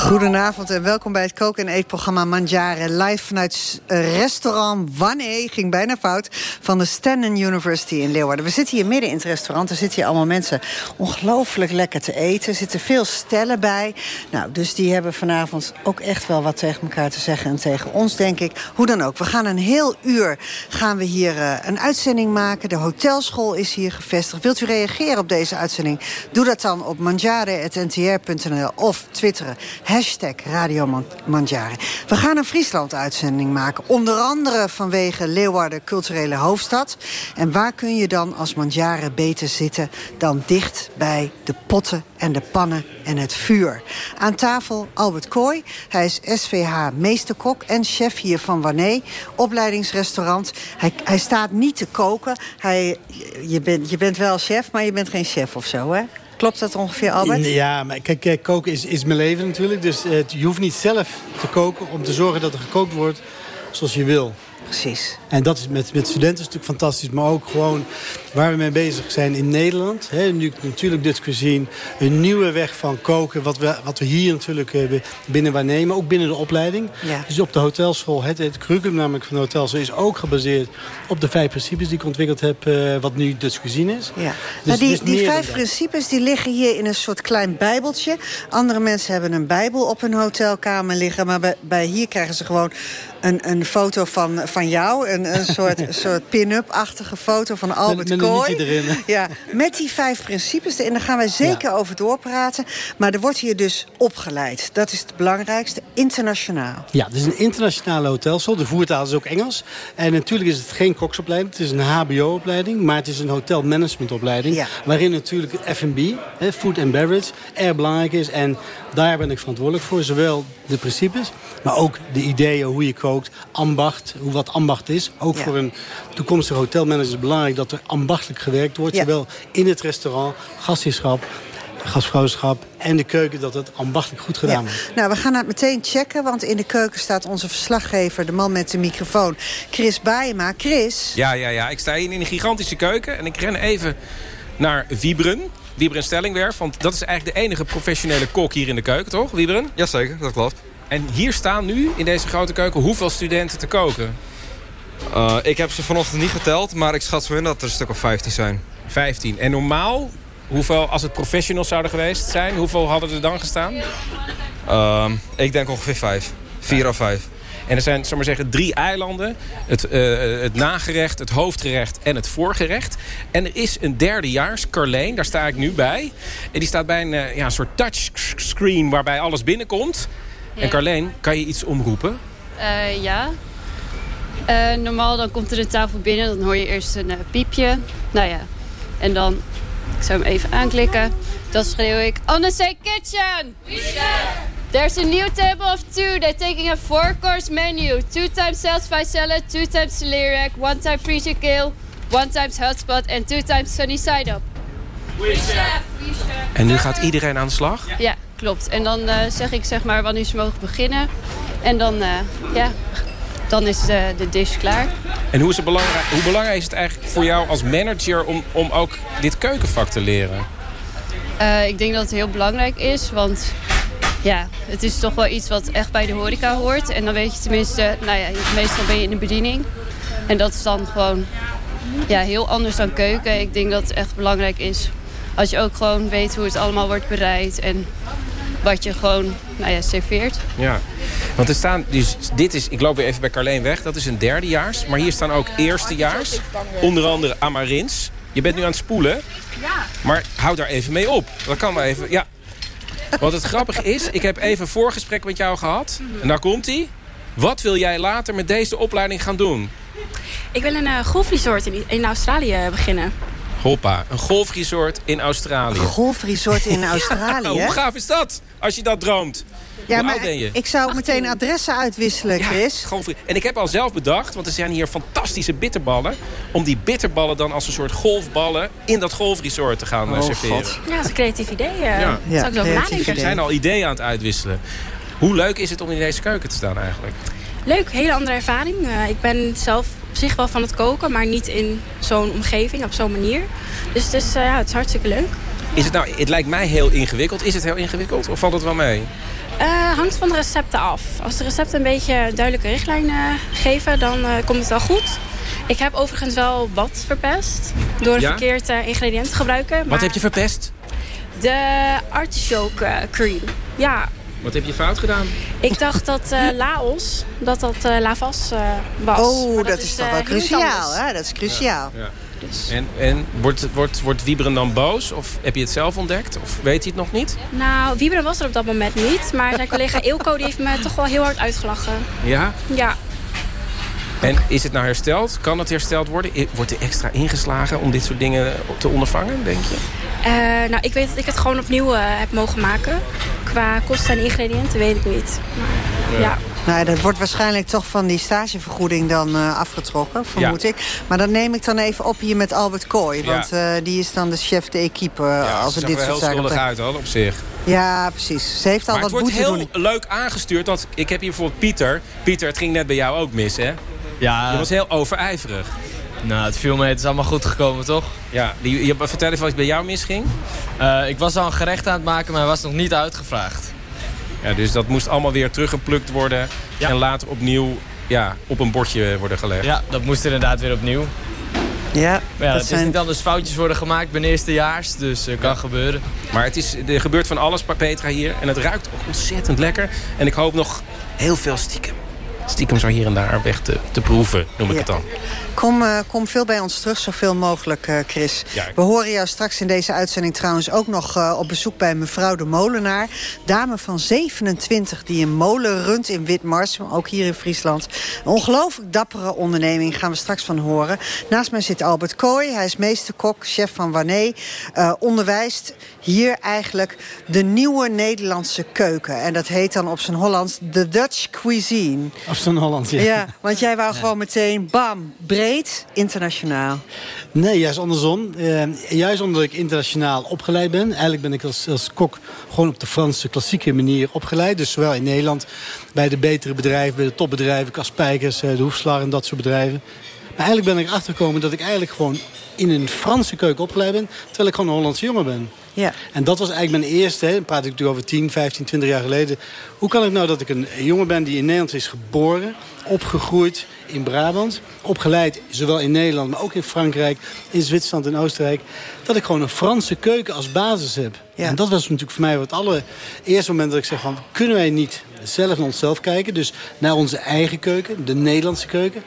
Goedenavond en welkom bij het koken- en eetprogramma Mangiare. Live vanuit restaurant Wanne, ging bijna fout, van de Stanton University in Leeuwarden. We zitten hier midden in het restaurant. Er zitten hier allemaal mensen ongelooflijk lekker te eten. Er zitten veel stellen bij. Nou, dus die hebben vanavond ook echt wel wat tegen elkaar te zeggen. En tegen ons, denk ik. Hoe dan ook. We gaan een heel uur gaan we hier uh, een uitzending maken. De hotelschool is hier gevestigd. Wilt u reageren op deze uitzending? Doe dat dan op mangiare.ntr.nl of twitteren. Hashtag Radio Mandjaren. We gaan een Friesland-uitzending maken. Onder andere vanwege Leeuwarden culturele hoofdstad. En waar kun je dan als Mandjaren beter zitten... dan dicht bij de potten en de pannen en het vuur. Aan tafel Albert Kooi. Hij is SVH meesterkok en chef hier van Wanné. Opleidingsrestaurant. Hij, hij staat niet te koken. Hij, je, bent, je bent wel chef, maar je bent geen chef of zo, hè? Klopt dat ongeveer, Albert?
Ja, maar kijk, koken is, is mijn leven natuurlijk. Dus uh, je hoeft niet zelf te koken om te zorgen dat er gekookt wordt zoals je wil.
Precies.
En dat is met, met studenten natuurlijk fantastisch. Maar ook gewoon waar we mee bezig zijn in Nederland. Nu natuurlijk Dutch cuisine. Een nieuwe weg van koken. Wat we, wat we hier natuurlijk uh, binnen waarnemen. Ook binnen de opleiding.
Ja.
Dus op de hotelschool. Het, het curriculum namelijk van de hotelschool is ook gebaseerd op de vijf principes die ik ontwikkeld heb. Uh, wat nu Dutch cuisine is.
Ja.
Dus,
nou, die
dus
die vijf principes die liggen hier in een soort klein bijbeltje. Andere mensen hebben een bijbel op hun hotelkamer liggen. Maar bij, bij hier krijgen ze gewoon een, een foto van, van jou. Een, een soort, soort pin-up-achtige foto van Albert
met, met
Kooi.
Erin.
Ja, met die vijf principes. En daar gaan wij zeker ja. over doorpraten. Maar er wordt hier dus opgeleid. Dat is het belangrijkste. Internationaal.
Ja, het is een internationale hotelschool. De voertaal is ook Engels. En natuurlijk is het geen koksopleiding. Het is een hbo-opleiding. Maar het is een hotelmanagementopleiding.
Ja.
Waarin natuurlijk F&B, food and beverage, erg belangrijk is. En daar ben ik verantwoordelijk voor. Zowel de principes, maar ook de ideeën hoe je kookt. Ambacht, hoe wat ambacht is. Ook
Ja.
voor een toekomstige hotelmanager is het belangrijk dat er ambachtelijk gewerkt wordt.
Ja.
Zowel in het restaurant, gastheerschap, gastvrouwschap en de keuken. Dat het ambachtelijk goed gedaan
Ja.
wordt.
Nou, we gaan het meteen checken, want in de keuken staat onze verslaggever... de man met de microfoon, Chris Baayema. Chris,
Ja, ja, ja. Ik sta hier in een gigantische keuken en ik ren even naar Wiebren. Wiebren Stellingwerf, want dat is eigenlijk de enige professionele kok hier in de keuken, toch, Wiebren?
Jazeker, dat klopt.
En hier staan nu, in deze grote keuken, hoeveel studenten te koken?
Uh, ik heb ze vanochtend niet geteld, maar ik schat zo in dat er een stuk of 15 zijn.
15. En normaal, hoeveel, als het professionals zouden geweest zijn, hoeveel hadden er dan gestaan?
Uh, ik denk ongeveer 5. 4 of 5.
En er zijn, zal maar zeggen, drie eilanden. Het, uh, het nagerecht, het hoofdgerecht en het voorgerecht. En er is een derdejaars, Carleen, daar sta ik nu bij. En die staat bij een uh, ja, soort touchscreen waarbij alles binnenkomt.
Ja.
En Carleen, kan je iets omroepen?
Uh, ja. Uh, normaal dan komt er een tafel binnen, dan hoor je eerst een uh, piepje. Nou ja, en dan, ik zou hem even aanklikken. Dan schreeuw ik, same kitchen! There's a new table of two. They're taking a four-course menu. Two times salsify salad, two times celeriac, one time freezer kale, one times hotspot and two times sunny side up.
En nu gaat iedereen aan de slag?
Ja, klopt. En dan uh, zeg ik zeg maar wanneer ze mogen beginnen. En dan, uh, ja, dan is de, de dish klaar.
En hoe, is het belangrijk, hoe belangrijk is het eigenlijk voor jou als manager om, om ook dit keukenvak te leren?
Uh, ik denk dat het heel belangrijk is, want ja, het is toch wel iets wat echt bij de horeca hoort. En dan weet je tenminste, nou ja, meestal ben je in de bediening. En dat is dan gewoon ja, heel anders dan keuken. Ik denk dat het echt belangrijk is als je ook gewoon weet hoe het allemaal wordt bereid. En wat je gewoon nou ja, serveert.
Ja, want er staan, dus dit is, ik loop weer even bij Carleen weg, dat is een derdejaars. Maar hier staan ook eerstejaars, onder andere Amarins. Je bent nu aan het spoelen,
ja.
maar hou daar even mee op. Dat kan maar even, ja. Wat het grappige is, ik heb even een voorgesprek met jou gehad. En daar komt hij. Wat wil jij later met deze opleiding gaan doen?
Ik wil een uh, golfresort in, in Australië beginnen.
Hoppa, een golfresort in Australië.
Een golfresort in Australië?
Ja, hoe gaaf is dat, als je dat droomt?
Ja,
hoe
maar
oud ben je?
ik zou meteen adressen uitwisselen, Chris.
Ja, en ik heb al zelf bedacht, want er zijn hier fantastische bitterballen... om die bitterballen dan als een soort golfballen in dat golfresort te gaan
oh,
serveren.
God.
Ja, dat is een creatief idee. Uh, ja. Zou ik over nadenken.
Er zijn al ideeën aan het uitwisselen. Hoe leuk is het om in deze keuken te staan eigenlijk?
Leuk, hele andere ervaring. Uh, ik ben zelf op zich wel van het koken, maar niet in zo'n omgeving, op zo'n manier. Dus het is, uh, ja, het is hartstikke leuk.
Is het nou, het lijkt mij heel ingewikkeld. Is het heel ingewikkeld of valt het wel mee?
Uh, hangt van de recepten af. Als de recepten een beetje duidelijke richtlijnen geven, dan uh, komt het wel goed. Ik heb overigens wel wat verpest door een
Ja?
verkeerd uh, ingrediënt te gebruiken.
Wat
maar
heb je verpest?
De artichoke cream. Ja,
Wat heb je fout gedaan?
ik dacht dat uh, Laos, dat dat uh, lavas uh, was.
Oh, dat, is toch
uh,
wel cruciaal, hè? Dat is cruciaal.
Ja. En, en wordt, wordt, wordt Wieberen dan boos? Of heb je het zelf ontdekt? Of weet hij het nog niet?
Nou, Wieberen was er op dat moment niet. Maar zijn collega Ilko die heeft me toch wel heel hard uitgelachen.
Ja.
Ja.
En is het nou hersteld? Kan het hersteld worden? Wordt er extra ingeslagen om dit soort dingen te ondervangen, denk je?
Eh, nou, ik weet dat ik het gewoon opnieuw eh, heb mogen maken. Qua kosten en ingrediënten weet ik niet. Maar, ja.
Nou, ja, dat wordt waarschijnlijk toch van die stagevergoeding dan eh, afgetrokken, vermoed
Ja.
ik. Maar dat neem ik dan even op hier met Albert Kooi.
Ja.
Want eh, die is dan de chef de equipe eh, als het dit
er heel
soort zaken
schuldig
betreft.
uit, al op zich.
Ja, precies. Ze heeft al
maar
wat
het wordt
boete
heel
doen.
leuk aangestuurd. Want ik heb hier bijvoorbeeld Pieter. Pieter, het ging net bij jou ook mis, hè?
Ja.
Je was heel overijverig.
Nou, het viel mee. Het is allemaal goed gekomen, toch?
Ja, die, je, vertel even wat het bij jou misging.
Eh, ik was al een gerecht aan het maken, maar hij was nog niet uitgevraagd.
Ja, dus dat moest allemaal weer teruggeplukt worden. En later opnieuw ja, op een bordje worden gelegd.
Ja, dat moest inderdaad weer opnieuw.
Ja,
Maar ja,
dat zijn-
is niet anders. Foutjes worden gemaakt binnen eerstejaars, dus het kan gebeuren.
Maar het is, er gebeurt van alles, Petra, hier. En het ruikt ook ontzettend lekker. En ik hoop nog heel veel stiekem. Stiekem zo hier en daar weg te, te proeven, noem ik
Ja.
het dan.
Kom, eh, kom veel bij ons terug, zoveel mogelijk, eh, Chris.
Ja,
We horen jou straks in deze uitzending trouwens ook nog eh, op bezoek bij mevrouw de Molenaar. Dame van 27 die een molen runt in Witmarsum, ook hier in Friesland. Een ongelooflijk dappere onderneming, gaan we straks van horen. Naast mij zit Albert Kooi, hij is meesterkok, chef van Wanné. onderwijst hier eigenlijk de nieuwe Nederlandse keuken. En dat heet dan op zijn Hollands de Dutch cuisine.
Of zo'n Holland, ja.
Ja, want jij wou gewoon meteen, bam, breed, internationaal.
Nee, juist andersom. Eh, juist omdat ik internationaal opgeleid ben. Eigenlijk ben ik als, als kok gewoon op de Franse klassieke manier opgeleid. Dus zowel in Nederland bij de betere bedrijven, bij de topbedrijven, Kaspijkers, eh, de Hoefslag en dat soort bedrijven. Maar eigenlijk ben ik achtergekomen dat ik eigenlijk gewoon in een Franse keuken opgeleid ben, terwijl ik gewoon een Hollandse jongen ben.
Ja.
En dat was eigenlijk mijn eerste, hè, dan praat ik natuurlijk over 10, 15, 20 jaar geleden. Hoe kan het nou dat ik een jongen ben die in Nederland is geboren, opgegroeid in Brabant, opgeleid zowel in Nederland, maar ook in Frankrijk, in Zwitserland en Oostenrijk, dat ik gewoon een Franse keuken als basis heb. En dat was natuurlijk voor mij het allereerste moment dat ik zeg van, kunnen wij niet zelf naar onszelf kijken, dus naar onze eigen keuken, de Nederlandse keuken.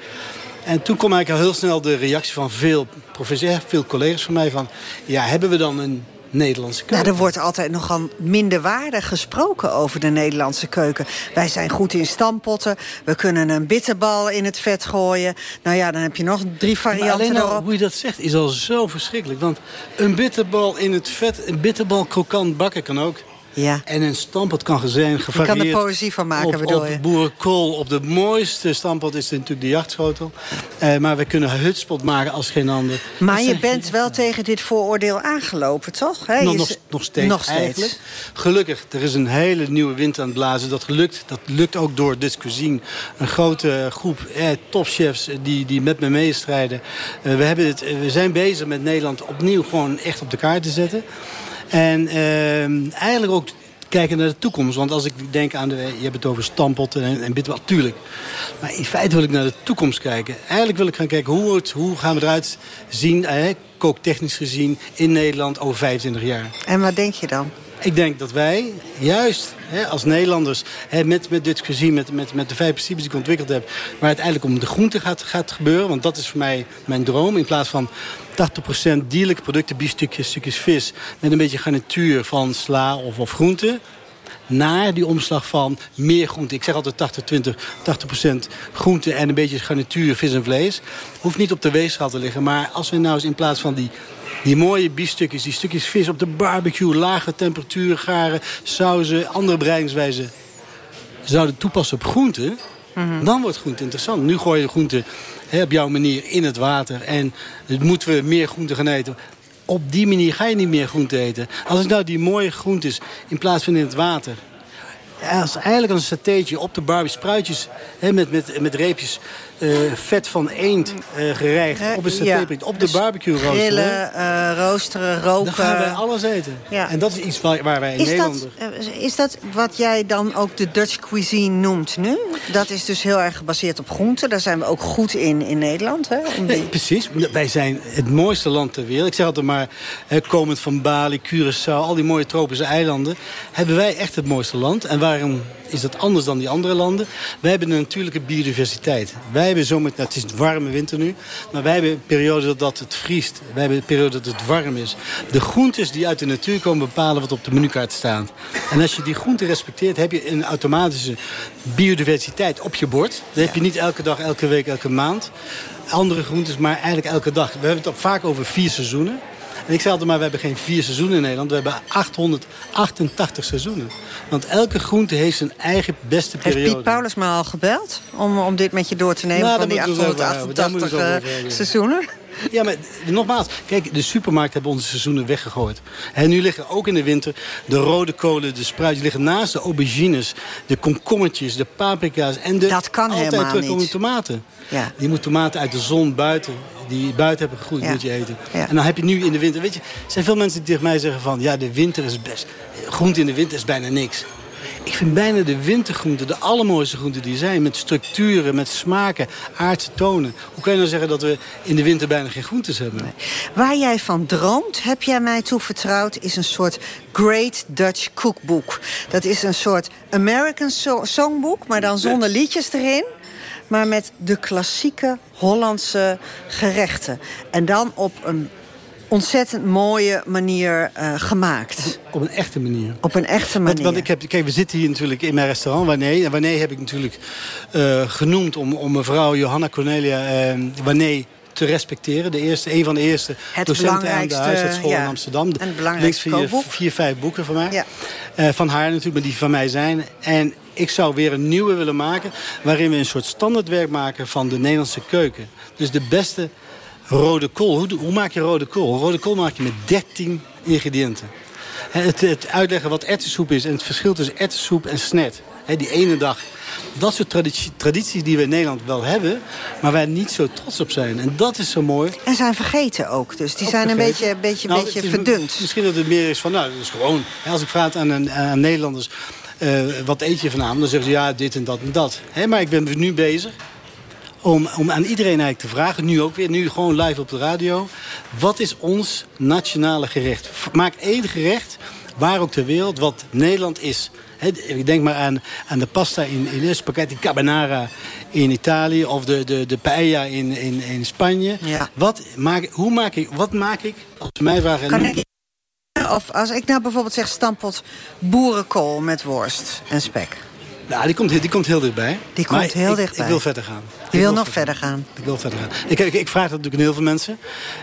En toen kwam eigenlijk al heel snel de reactie van veel professors, veel collega's van mij van... ja, hebben we dan een Nederlandse keuken?
Nou, er wordt altijd nogal minder waardig gesproken over de Nederlandse keuken. Wij zijn goed in stampotten. We kunnen een bitterbal in het vet gooien. Nou ja, dan heb je nog drie
Maar
varianten
alleen al
erop.
hoe je dat zegt is al zo verschrikkelijk. Want een bitterbal in het vet, een bitterbal krokant bakken kan ook.
Ja.
En een stampot kan zijn gevarieerd.
kan er poëzie van maken,
op,
bedoel
op
je?
boerenkool. Op de mooiste stampot is natuurlijk de jachtschotel. Eh, maar we kunnen hutspot maken als geen ander.
Maar je bent wel tegen dit vooroordeel aangelopen, toch? Hè?
nog,
Je
nog, nog steeds,
Nog steeds.
eigenlijk. Gelukkig, er is een hele nieuwe wind aan het blazen. Dat gelukt. Dat lukt ook door Dutch Cuisine. Een grote groep eh, topchefs die, die met me meestrijden. Eh, we, hebben het, we zijn bezig met Nederland opnieuw gewoon echt op de kaart te zetten. En eh, eigenlijk ook kijken naar de toekomst. Want als ik denk aan de... Je hebt het over stampotten en, en bitterbal. Tuurlijk. Maar in feite wil ik naar de toekomst kijken. Eigenlijk wil ik gaan kijken hoe, het, hoe gaan we eruit zien... Kooktechnisch gezien in Nederland over 25 jaar.
En wat denk je dan?
Ik denk dat wij, juist hè, als Nederlanders... Hè, met, met dit gezien, met, met, met de vijf principes die ik ontwikkeld heb... waar het eigenlijk om de groente gaat, gaat gebeuren... want dat is voor mij mijn droom... in plaats van 80% dierlijke producten, biefstukjes, stukjes vis... met een beetje garnituur van sla of, of groente naar die omslag van meer groente. Ik zeg altijd 80-20, 80%, groente en een beetje garnituur, vis en vlees. Hoeft niet op de weegschaal te liggen. Maar als we nou eens in plaats van die, die mooie biefstukjes... die stukjes vis op de barbecue, lage temperatuur, garen, sauzen... andere bereidingswijzen zouden toepassen op groente... dan wordt groente interessant. Nu gooi je groente hè, op jouw manier in het water... en moeten we meer groente gaan eten op die manier ga je niet meer groente eten. Als ik nou die mooie groentes in plaats van in het water... Ja, als eigenlijk als een satéetje op de barbie spruitjes hè, met, met, met reepjes eh, vet van eend uh, gereigd op een op de
Dus
barbecue roosteren.
Grillen, roosteren, roken.
Dan gaan wij alles eten.
Ja.
En dat is iets waar, waar wij in
is
Nederland...
Dat, is dat wat jij dan ook de Dutch cuisine noemt nu? Dat is dus heel erg gebaseerd op groenten. Daar zijn we ook goed in in Nederland. Hè? Om die...
nee, precies. Wij zijn het mooiste land ter wereld. Ik zeg altijd maar, komend van Bali, Curaçao, al die mooie tropische eilanden... hebben wij echt het mooiste land. En waarom is dat anders dan die andere landen? Wij hebben een natuurlijke biodiversiteit. Wij hebben zomer, nou, het is een warme winter nu, maar wij hebben een periode dat het vriest. Wij hebben een periode dat het warm is. De groentes die uit de natuur komen bepalen wat op de menukaart staat. En als je die groenten respecteert, heb je een automatische biodiversiteit op je bord. Dat heb je niet elke dag, elke week, elke maand. Andere groentes, maar eigenlijk elke dag. We hebben het ook vaak over vier seizoenen. En ik zei altijd maar, we hebben geen vier seizoenen in Nederland. We hebben 888 seizoenen. Want elke groente heeft zijn eigen beste periode.
Heeft Piet Paulus me al gebeld? Om, om dit met je door te nemen
nou,
van die 888 uh, seizoenen?
Ja, maar nogmaals, kijk, de supermarkt hebben onze seizoenen weggegooid. En nu liggen ook in de winter de rode kolen, de spruitjes... liggen naast de aubergines, de komkommertjes, de paprika's... en de
dat kan
altijd
helemaal
terugkomende
niet.
tomaten.
Ja.
Die moet tomaten uit de zon buiten, die buiten hebben gegroeid,
Ja.
moet je eten.
Ja.
En dan heb je nu in de winter... Weet je, er zijn veel mensen die tegen mij zeggen van... ja, de winter is best... Groente in de winter is bijna niks. Ik vind bijna de wintergroenten de allermooiste groenten die er zijn. Met structuren, met smaken, aardse tonen. Hoe kan je nou zeggen dat we in de winter bijna geen groentes hebben?
Waar jij van droomt, heb jij mij toevertrouwd... is een soort Great Dutch Cookbook. Dat is een soort American so songbook, maar dan zonder liedjes erin. Maar met de klassieke Hollandse gerechten. En dan op een ontzettend mooie manier eh, gemaakt.
Op een echte manier.
Op een echte manier.
want ik heb, kijk, we zitten hier natuurlijk in mijn restaurant, Wanneer. Wanneer heb ik natuurlijk eh, genoemd om, om mevrouw Johanna Cornelia eh, Wanneer te respecteren. De eerste, een van de eerste
Het
docenten aan de huisartschool
ja.
in Amsterdam.
En het
Links
belangrijkste
vier, vier, vijf boeken van mij.
Ja.
Eh, van haar natuurlijk, maar die van mij zijn. En ik zou weer een nieuwe willen maken... waarin we een soort standaardwerk maken van de Nederlandse keuken. Dus de beste rode kool. Hoe, hoe maak je rode kool? Rode kool maak je met 13 ingrediënten. Het, het uitleggen wat erwtensoep is en het verschil tussen erwtensoep en snet. Die ene dag. Dat soort traditie- tradities die we in Nederland wel hebben... maar waar niet zo trots op zijn. En dat is zo mooi.
En zijn vergeten ook. Dus die zijn een beetje, beetje,
Nou,
beetje
is
verdund.
Misschien dat het meer is van, nou, dat is gewoon... Als ik vraag aan, een- aan Nederlanders, eh, wat eet je vanavond? Dan zeggen ze, ja, dit en dat en dat. Maar ik ben nu bezig om, om aan iedereen eigenlijk te vragen, nu ook weer, nu gewoon live op de radio. Wat is ons nationale gerecht? Maak één gerecht, waar ook ter wereld, wat Nederland is. Ik denk maar aan, aan de pasta in, in spaghetti carbonara in Italië... of de, de, de paella in, in, in Spanje. Wat maak, hoe maak ik, wat maak ik, als ze mij vragen...
Kan ik- Of als ik nou bijvoorbeeld zeg stampot boerenkool met worst en spek.
Nou, die komt, heel- die komt heel dichtbij.
Die
Maar
komt heel
ik,
dichtbij.
Ik wil verder gaan.
Je
Ik
wil
wil
nog verder gaan.
Ik wil verder gaan. Ik, ik, ik vraag dat natuurlijk aan heel veel mensen.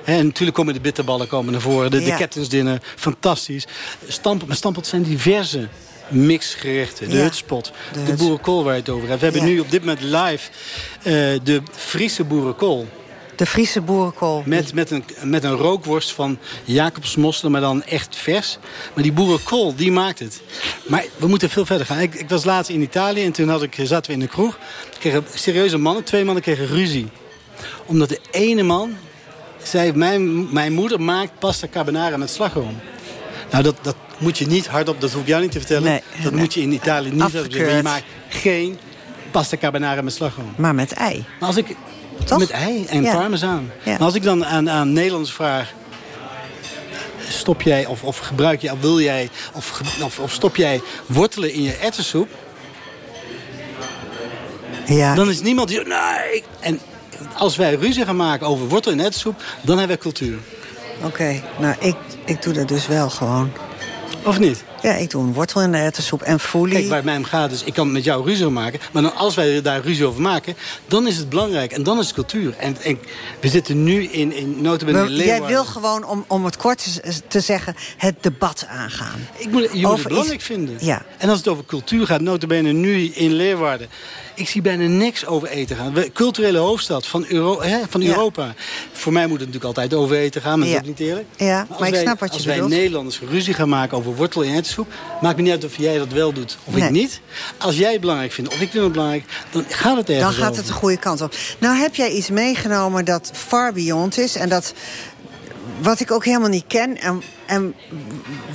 En natuurlijk komen de bitterballen komen naar voren. De, de
Ja.
kettingsdinner, fantastisch. Stampot, maar stampot zijn diverse mixgerechten. De
Ja.
hutspot,
De
boerenkool waar je het over hebt. We hebben
Ja.
nu op dit moment live eh, de Friese boerenkool.
De Friese boerenkool.
Met, met, een, met een rookworst van Jacobs mosselen, maar dan echt vers. Maar die boerenkool, die maakt het. Maar we moeten veel verder gaan. Ik, ik was laatst in Italië en toen had ik, zaten we in de kroeg. Kregen serieuze mannen, twee mannen kregen ruzie. Omdat de ene man zei, mijn, mijn moeder maakt pasta carbonara met slagroom. Nou, dat, dat moet je niet hardop, dat hoef ik jou niet te vertellen.
Nee,
dat
nee.
moet je in Italië niet hardop zeggen. Je maakt geen pasta carbonara met slagroom.
Maar met ei.
Maar als ik,
Toch?
met ei en
Ja.
parmezaan.
Ja.
Als ik dan aan, aan Nederlanders vraag... Stop jij of, of gebruik je, of wil jij, of, of, of stop jij wortelen in je erwtensoep?
Ja.
Dan is niemand die... Nee! En als wij ruzie gaan maken over wortel en erwtensoep... dan hebben we cultuur.
Oké, nou ik, ik doe dat dus wel gewoon.
Of niet?
Ja, ik doe een wortel in de erwtensoep en foelie.
Kijk, waar het mij om gaat is, ik kan met jou ruzie maken. Maar dan, als wij daar ruzie over maken, dan is het belangrijk. En dan is het cultuur. En, en we zitten nu in, in notabene in
Maar jij
Leeuwarden.
wil gewoon, om, om het kort te, zeggen, het debat aangaan.
Ik moet, je moet het belangrijk
iets-
vinden.
Ja.
En als het over cultuur gaat, notabene nu in Leeuwarden... ik zie bijna niks over eten gaan. We, culturele hoofdstad van, Euro, hè, van
Ja.
Europa. Voor mij moet het natuurlijk altijd over eten gaan, maar
Ja.
dat niet eerlijk.
Ja,
als
maar ik
wij-
snap wat je
Als
bedoelt.
wij Nederlanders ruzie gaan maken over wortel en Maakt me niet uit of jij dat wel doet of
Nee.
ik niet. Als jij het belangrijk vindt of ik vind het belangrijk... dan gaat het ergens
Dan gaat
over.
het de goede kant op. Nou heb jij iets meegenomen dat far beyond is. En dat wat ik ook helemaal niet ken. En, en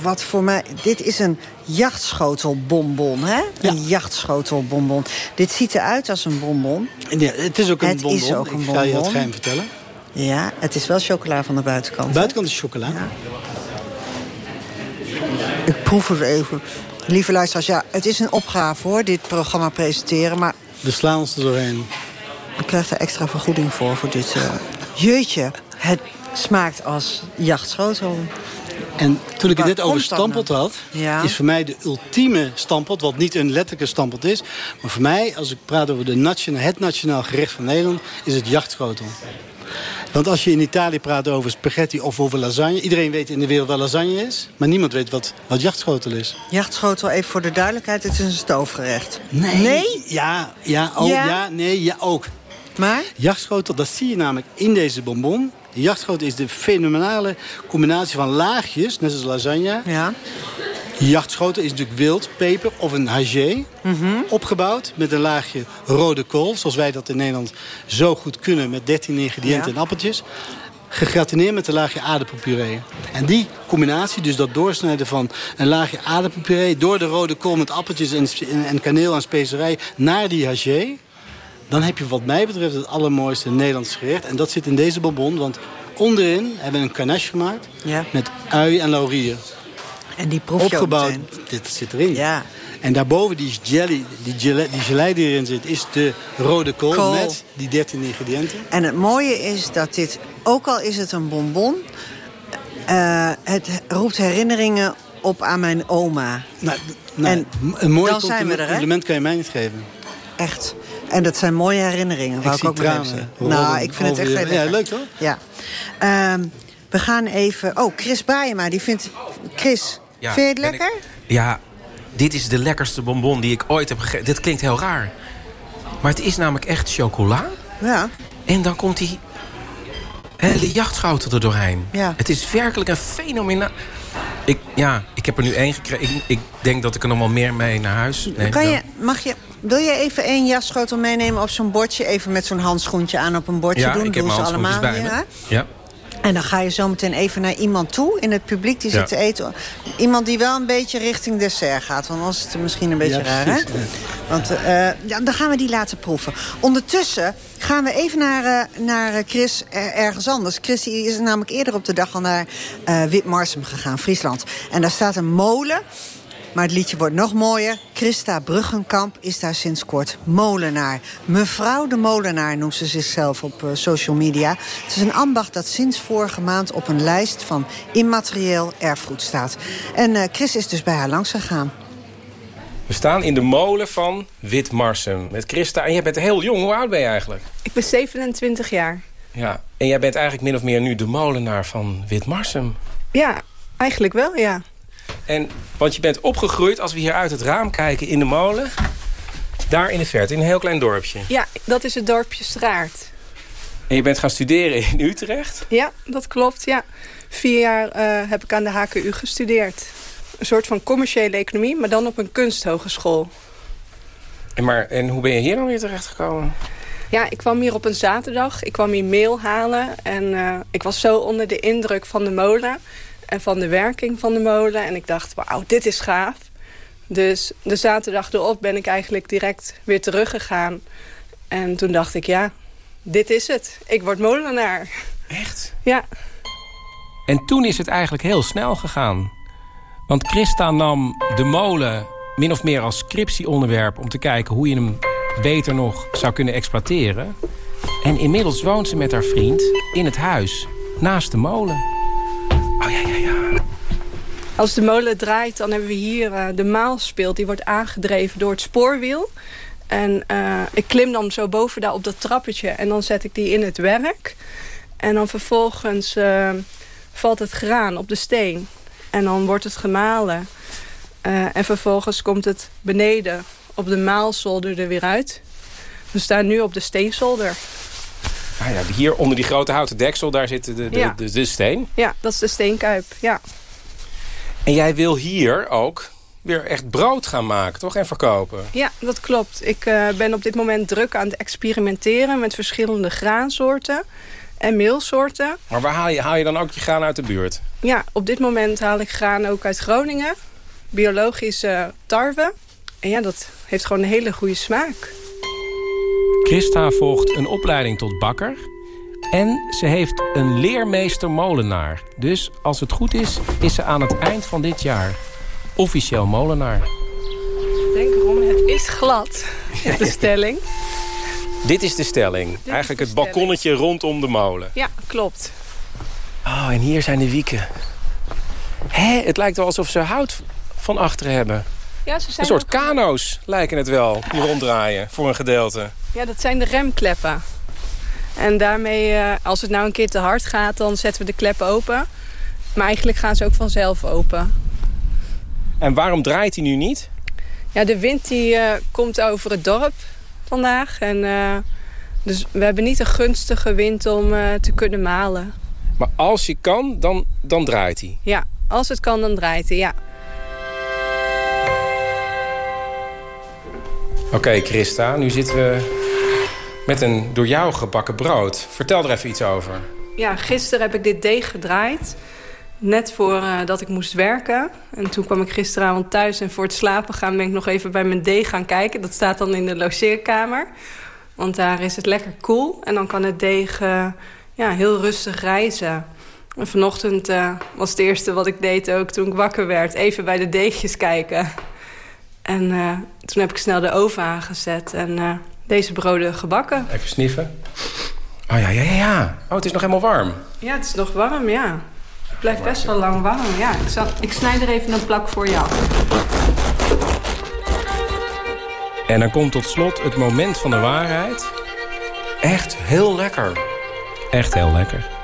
wat voor mij... Dit is een jachtschotelbonbon, hè? Een jachtschotelbonbon. Dit ziet eruit als een bonbon.
Ja, het is ook een
Het
bonbon.
is ook een
ik ga je
bonbon.
geheim vertellen.
Ja, het is wel chocola van de buitenkant. hè?
Buitenkant is chocola.
Proef het even. Lieve luisteraars, ja, het is een opgave hoor, dit programma presenteren. Maar
We slaan ons er doorheen.
ik krijg er extra vergoeding voor, voor dit. eh, Jeetje, het smaakt als jachtschotel.
En toen ik het net over stampot
nou?
had...
Ja.
is voor mij de ultieme stampot, wat niet een letterlijke stampot is... maar voor mij, als ik praat over de nationaal, het nationaal gerecht van Nederland... is het jachtschotel. Want als je in Italië praat over spaghetti of over lasagne... iedereen weet in de wereld wat lasagne is... maar niemand weet wat, wat jachtschotel is.
Jachtschotel, even voor de duidelijkheid, het is een stoofgerecht.
Nee.
Nee?
Ja, ja, oh,
Ja?
ja? nee, ja, ook.
Maar?
Jachtschotel, dat zie je namelijk in deze bonbon. De jachtschotel is de fenomenale combinatie van laagjes, net als lasagne.
Ja.
Jachtschotel is natuurlijk wild, peper of een hagé. Opgebouwd met een laagje rode kool, zoals wij dat in Nederland zo goed kunnen... met 13 ingrediënten
Ja.
en appeltjes. Gegratineerd met een laagje aardappelpuree. En die combinatie, dus dat doorsnijden van een laagje aardappelpuree... door de rode kool met appeltjes en, kaneel en specerij naar die hagé... dan heb je wat mij betreft het allermooiste Nederlands gerecht. En dat zit in deze bonbon, want onderin hebben we een ganache gemaakt...
Ja.
met ui en laurier.
En die proef
Opgebouwd, dit zit erin.
Ja.
En daarboven die jelly, die gelei, die gelei die erin zit, is de rode kool,
Kool.
met die 13 ingrediënten.
En het mooie is dat dit, ook al is het een bonbon... eh, het roept herinneringen op aan mijn oma.
Nou, nou,
En
een mooi
dan zijn we
compliment,
er,
compliment kan je mij niet geven.
Echt. En dat zijn mooie herinneringen. wou
Ik zie
ook
tranen
Nou, ik vind het echt heel
Ja,
lekker.
leuk toch?
Ja. Ehm, we gaan even... Oh, Chris Baaiema, die vindt... Chris,
Ja,
vind je het
ik-
lekker?
Ja, dit is de lekkerste bonbon die ik ooit heb gegeten. Dit klinkt heel raar. Maar het is namelijk echt chocola.
Ja.
En dan komt die hele jachtschotel er doorheen.
Ja.
Het is werkelijk een fenomenaal... Ik, ja, ik heb er nu één gekregen. Ik, ik denk dat ik er nog wel meer mee naar huis neem.
Kan je, mag je, wil je even één jasschotel meenemen op zo'n bordje? Even met zo'n handschoentje aan op een bordje
ja,
doen.
ik heb mijn handschoentjes
allemaal
bij me. Ja.
En dan ga je zo meteen even naar iemand toe in het publiek die
Ja.
zit te eten. Iemand die wel een beetje richting dessert gaat. Want anders is het misschien een beetje
Ja,
raar, hè?
ja.
Want eh, ja, dan gaan we die laten proeven. Ondertussen gaan we even naar, eh, naar eh, Chris er- ergens anders. Chris die is namelijk eerder op de dag al naar eh Witmarsum gegaan, Friesland. En daar staat een molen. Maar het liedje wordt nog mooier. Christa Bruggenkamp is daar sinds kort molenaar. Mevrouw de molenaar noemt ze zichzelf op eh, social media. Het is een ambacht dat sinds vorige maand op een lijst van immaterieel erfgoed staat. En eh, Chris is dus bij haar langs gegaan.
We staan in de molen van Witmarsum met Christa. En jij bent heel jong. Hoe oud ben je eigenlijk?
Ik ben 27 jaar.
Ja. En jij bent eigenlijk min of meer nu de molenaar van Witmarsum.
Ja, eigenlijk wel, ja.
En, want je bent opgegroeid, als we hier uit het raam kijken in de molen... daar in de verte, in een heel klein dorpje.
Ja, dat is het dorpje Straart.
En je bent gaan studeren in Utrecht.
Ja, dat klopt, ja. Vier jaar eh, heb ik aan de HKU gestudeerd. Een soort van commerciële economie, maar dan op een kunsthogeschool.
En, maar, en hoe ben je hier dan weer terechtgekomen?
Ja, ik kwam hier op een zaterdag. Ik kwam hier mail halen. En eh, ik was zo onder de indruk van de molen. En van de werking van de molen. En ik dacht, wauw, dit is gaaf. Dus de zaterdag erop ben ik eigenlijk direct weer teruggegaan. En toen dacht ik, ja, dit is het. Ik word molenaar.
Echt?
Ja.
En toen is het eigenlijk heel snel gegaan. Want Christa nam de molen min of meer als scriptieonderwerp... om te kijken hoe je hem beter nog zou kunnen exploiteren. En inmiddels woont ze met haar vriend in het huis naast de molen. Oh ja, ja, ja.
Als de molen draait, dan hebben we hier eh, de maalspeel. Die wordt aangedreven door het spoorwiel. En eh, ik klim dan zo boven daar op dat trappetje. En dan zet ik die in het werk. En dan vervolgens eh, valt het graan op de steen. En dan wordt het gemalen. En vervolgens komt het beneden op de maalzolder er weer uit. We staan nu op de steenzolder.
Ah ja, hier onder die grote houten deksel, daar zit de, de,
Ja.
de, de steen.
Ja, dat is de steenkuip. Ja.
En jij wil hier ook weer echt brood gaan maken, toch? En verkopen.
Ja, dat klopt. Ik uh, ben op dit moment druk aan het experimenteren... met verschillende graansoorten en meelsoorten.
Maar waar haal je, haal je dan ook je graan uit de buurt?
Ja, op dit moment haal ik graan ook uit Groningen. Biologische tarwe. En ja, dat heeft gewoon een hele goede smaak.
Christa volgt een opleiding tot bakker. En ze heeft een leermeester molenaar. Dus als het goed is, is ze aan het eind van dit jaar officieel molenaar.
Denk erom, het is glad, de stelling.
Dit is de stelling. Eigenlijk het balkonnetje rondom de molen.
Ja, klopt.
Oh, en hier zijn de wieken. Hé, het lijkt wel alsof ze hout van achteren hebben.
Ja, ze zijn
een soort kano's lijken het wel, die ronddraaien voor een gedeelte.
Ja, dat zijn de remkleppen. En daarmee, eh, als het nou een keer te hard gaat, dan zetten we de kleppen open. Maar eigenlijk gaan ze ook vanzelf open.
En waarom draait hij nu niet?
Ja, de wind die, uh, komt over het dorp vandaag. En, uh, dus we hebben niet een gunstige wind om uh, te kunnen malen.
Maar als je kan, dan, dan draait hij?
Ja, als het kan, dan draait hij, ja.
Oké, okay, Christa, nu zitten we met een door jou gebakken brood. Vertel er even iets over.
Ja, gisteren heb ik dit deeg gedraaid. Net voordat uh, dat ik moest werken. En toen kwam ik gisteravond thuis en voor het slapen gaan... ben ik nog even bij mijn deeg gaan kijken. Dat staat dan in de logeerkamer. Want daar is het lekker koel. Cool. En dan kan het deeg uh, ja, heel rustig rijzen. En vanochtend uh, was het eerste wat ik deed ook toen ik wakker werd. Even bij de deegjes kijken. En toen heb ik snel de oven aangezet en deze broden gebakken.
Even sniffen. Oh ja, ja, ja, ja. Oh, het is nog helemaal warm.
Ja, het is nog warm, ja. Het blijft best wel lang warm, ja. Ik, zal, ik snij er even een plak voor jou.
En dan komt tot slot het moment van de waarheid.
Echt heel lekker.
Echt heel lekker.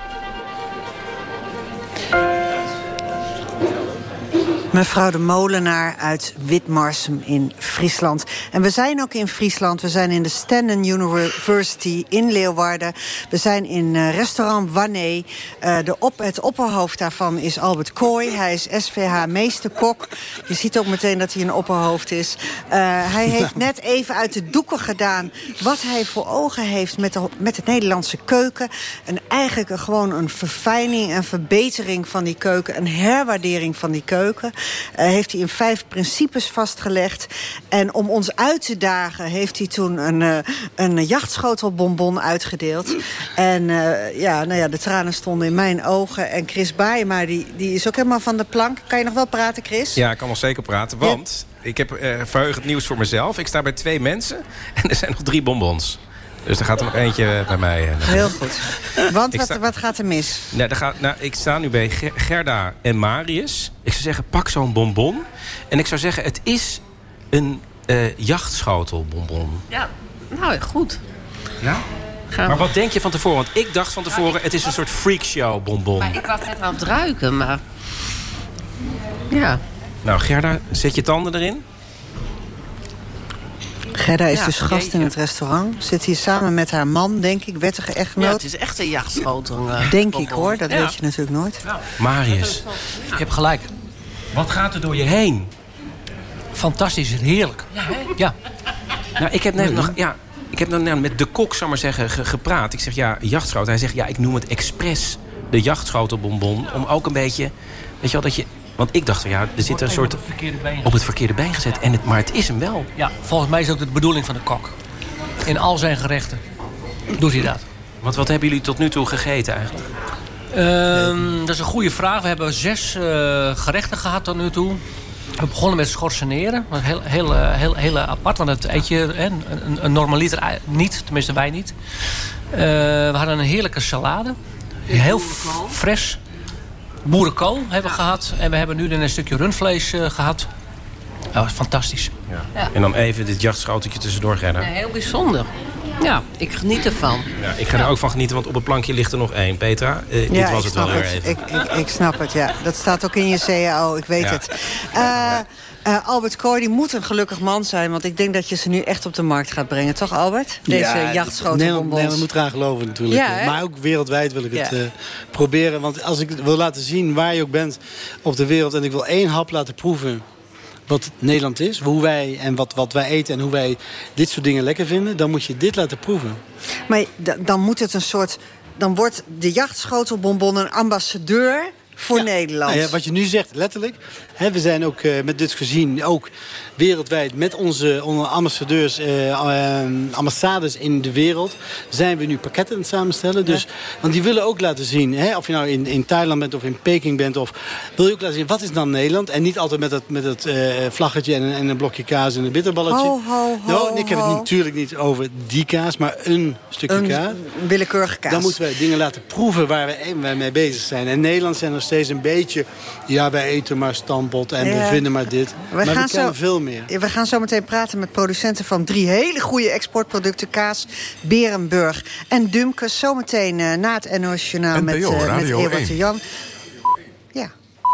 Mevrouw de Molenaar uit Witmarsum in Friesland. En we zijn ook in Friesland. We zijn in de Stenden University in Leeuwarden. We zijn in uh, restaurant Wanné. Uh, de op, het opperhoofd daarvan is Albert Kooi. Hij is SVH meesterkok. Je ziet ook meteen dat hij een opperhoofd is. Uh, hij heeft net even uit de doeken gedaan... wat hij voor ogen heeft met de, met de Nederlandse keuken. En eigenlijk gewoon een verfijning en verbetering van die keuken. Een herwaardering van die keuken. Uh, heeft hij in vijf principes vastgelegd. En om ons uit te dagen heeft hij toen een, uh, een jachtschotelbonbon uitgedeeld. En uh, ja, nou ja, de tranen stonden in mijn ogen. En Chris Baaema, die, die is ook helemaal van de plank. Kan je nog wel praten, Chris?
Ja, ik kan wel zeker praten, want... Ja. Ik heb uh, verheugend nieuws voor mezelf. Ik sta bij twee mensen en er zijn nog drie bonbons. Dus er gaat er nog eentje bij mij.
Heel goed. Want wat, sta... wat, gaat er mis?
Nou, er gaat, nou, ik sta nu bij Gerda en Marius. Ik zou zeggen, pak zo'n bonbon. En ik zou zeggen, het is een uh, jachtschotelbonbon.
Ja, nou goed.
Ja? Gaan maar wat denk je van tevoren? Want ik dacht van tevoren, nou, het is een soort freakshow bonbon.
Maar ik was net aan het ruiken, maar... Ja.
Nou, Gerda, zet je tanden erin.
Gerda is ja, dus gast in het restaurant. Zit hier samen met haar man, denk ik, wettige echtgenoot.
Ja, het is echt een jachtschotel. Uh,
denk ik hoor, dat ja. weet je natuurlijk nooit.
Ja. Marius,
je hebt gelijk.
Wat gaat er door je heen?
Fantastisch, heerlijk. Ja, ja.
Nou, ik heb net nog... Ja, ik heb dan met de kok, zal maar zeggen, ge gepraat. Ik zeg, ja, jachtschotel. Hij zegt, ja, ik noem het expres de jachtschotelbonbon. Om ook een beetje... Weet je wel, dat je want ik dacht, ja, er zit een soort...
Op het verkeerde been,
op het verkeerde been gezet. En het, maar het is hem wel.
Ja, volgens mij is ook de bedoeling van de kok. In al zijn gerechten doet hij dat.
Want wat hebben jullie tot nu toe gegeten eigenlijk?
Um, dat is een goede vraag. We hebben zes uh, gerechten gehad tot nu toe. We begonnen met schorseneren. Heel, heel, heel, heel apart, want het eet je een, een, een normaliter niet. Tenminste, wij niet. Uh, we hadden een heerlijke salade. Heel fris boerenkool hebben we gehad. En we hebben nu een stukje rundvlees uh, gehad. Dat was fantastisch.
Ja. En dan even dit jachtschoteltje tussendoor, Gerda.
Ja, heel bijzonder. Ja, ik geniet ervan.
Ja, ik ga er ook van genieten, want op het plankje ligt er nog één. Petra, eh, dit was het wel weer even.
Ik, ik, ik snap het, ja. Dat staat ook in je CAO, ik weet
Ja.
het. Eh, eh, Albert Kooi, die moet een gelukkig man zijn... want ik denk dat je ze nu echt op de markt gaat brengen. Toch, Albert? Deze
Ja, Nederland,
jachtschotelbonbons.
Nederland moet eraan geloven natuurlijk.
Ja,
maar ook wereldwijd wil ik het eh, proberen. Want als ik wil laten zien waar je ook bent op de wereld... en ik wil één hap laten proeven wat Nederland is... hoe wij en wat, wat wij eten en hoe wij dit soort dingen lekker vinden... dan moet je dit laten proeven.
Maar dan moet het een soort... dan wordt de jachtschotelbonbon een ambassadeur voor Nederland.
Nou ja, wat je nu zegt, letterlijk. We zijn ook eh, met dit gezien ook wereldwijd met onze, onze ambassadeurs, eh, eh, ambassades in de wereld, zijn we nu pakketten aan het samenstellen. Dus, Want die willen ook laten zien, hè, of je nou in, in Thailand bent of in Peking bent, of wil je ook laten zien wat is dan Nederland? En niet altijd met het, met het vlaggetje en, een- en een blokje kaas en een bitterballetje.
Ho, ho, ho,
nou, en ik heb het
ho.
natuurlijk niet over die kaas, maar een stukje
Een
kaas.
willekeurige kaas.
Dan moeten wij dingen laten proeven waar we, wij mee bezig zijn. En Nederland zijn nog steeds een beetje... ja, wij eten maar en we vinden maar dit.
We
maar
gaan
we
zo-
veel meer.
We gaan zo meteen praten met producenten van drie hele goede exportproducten. Kaas, Berenburg en Dumkes. Zometeen eh, na het NOS Journaal met,
NPO
eh met
1.
de Jan.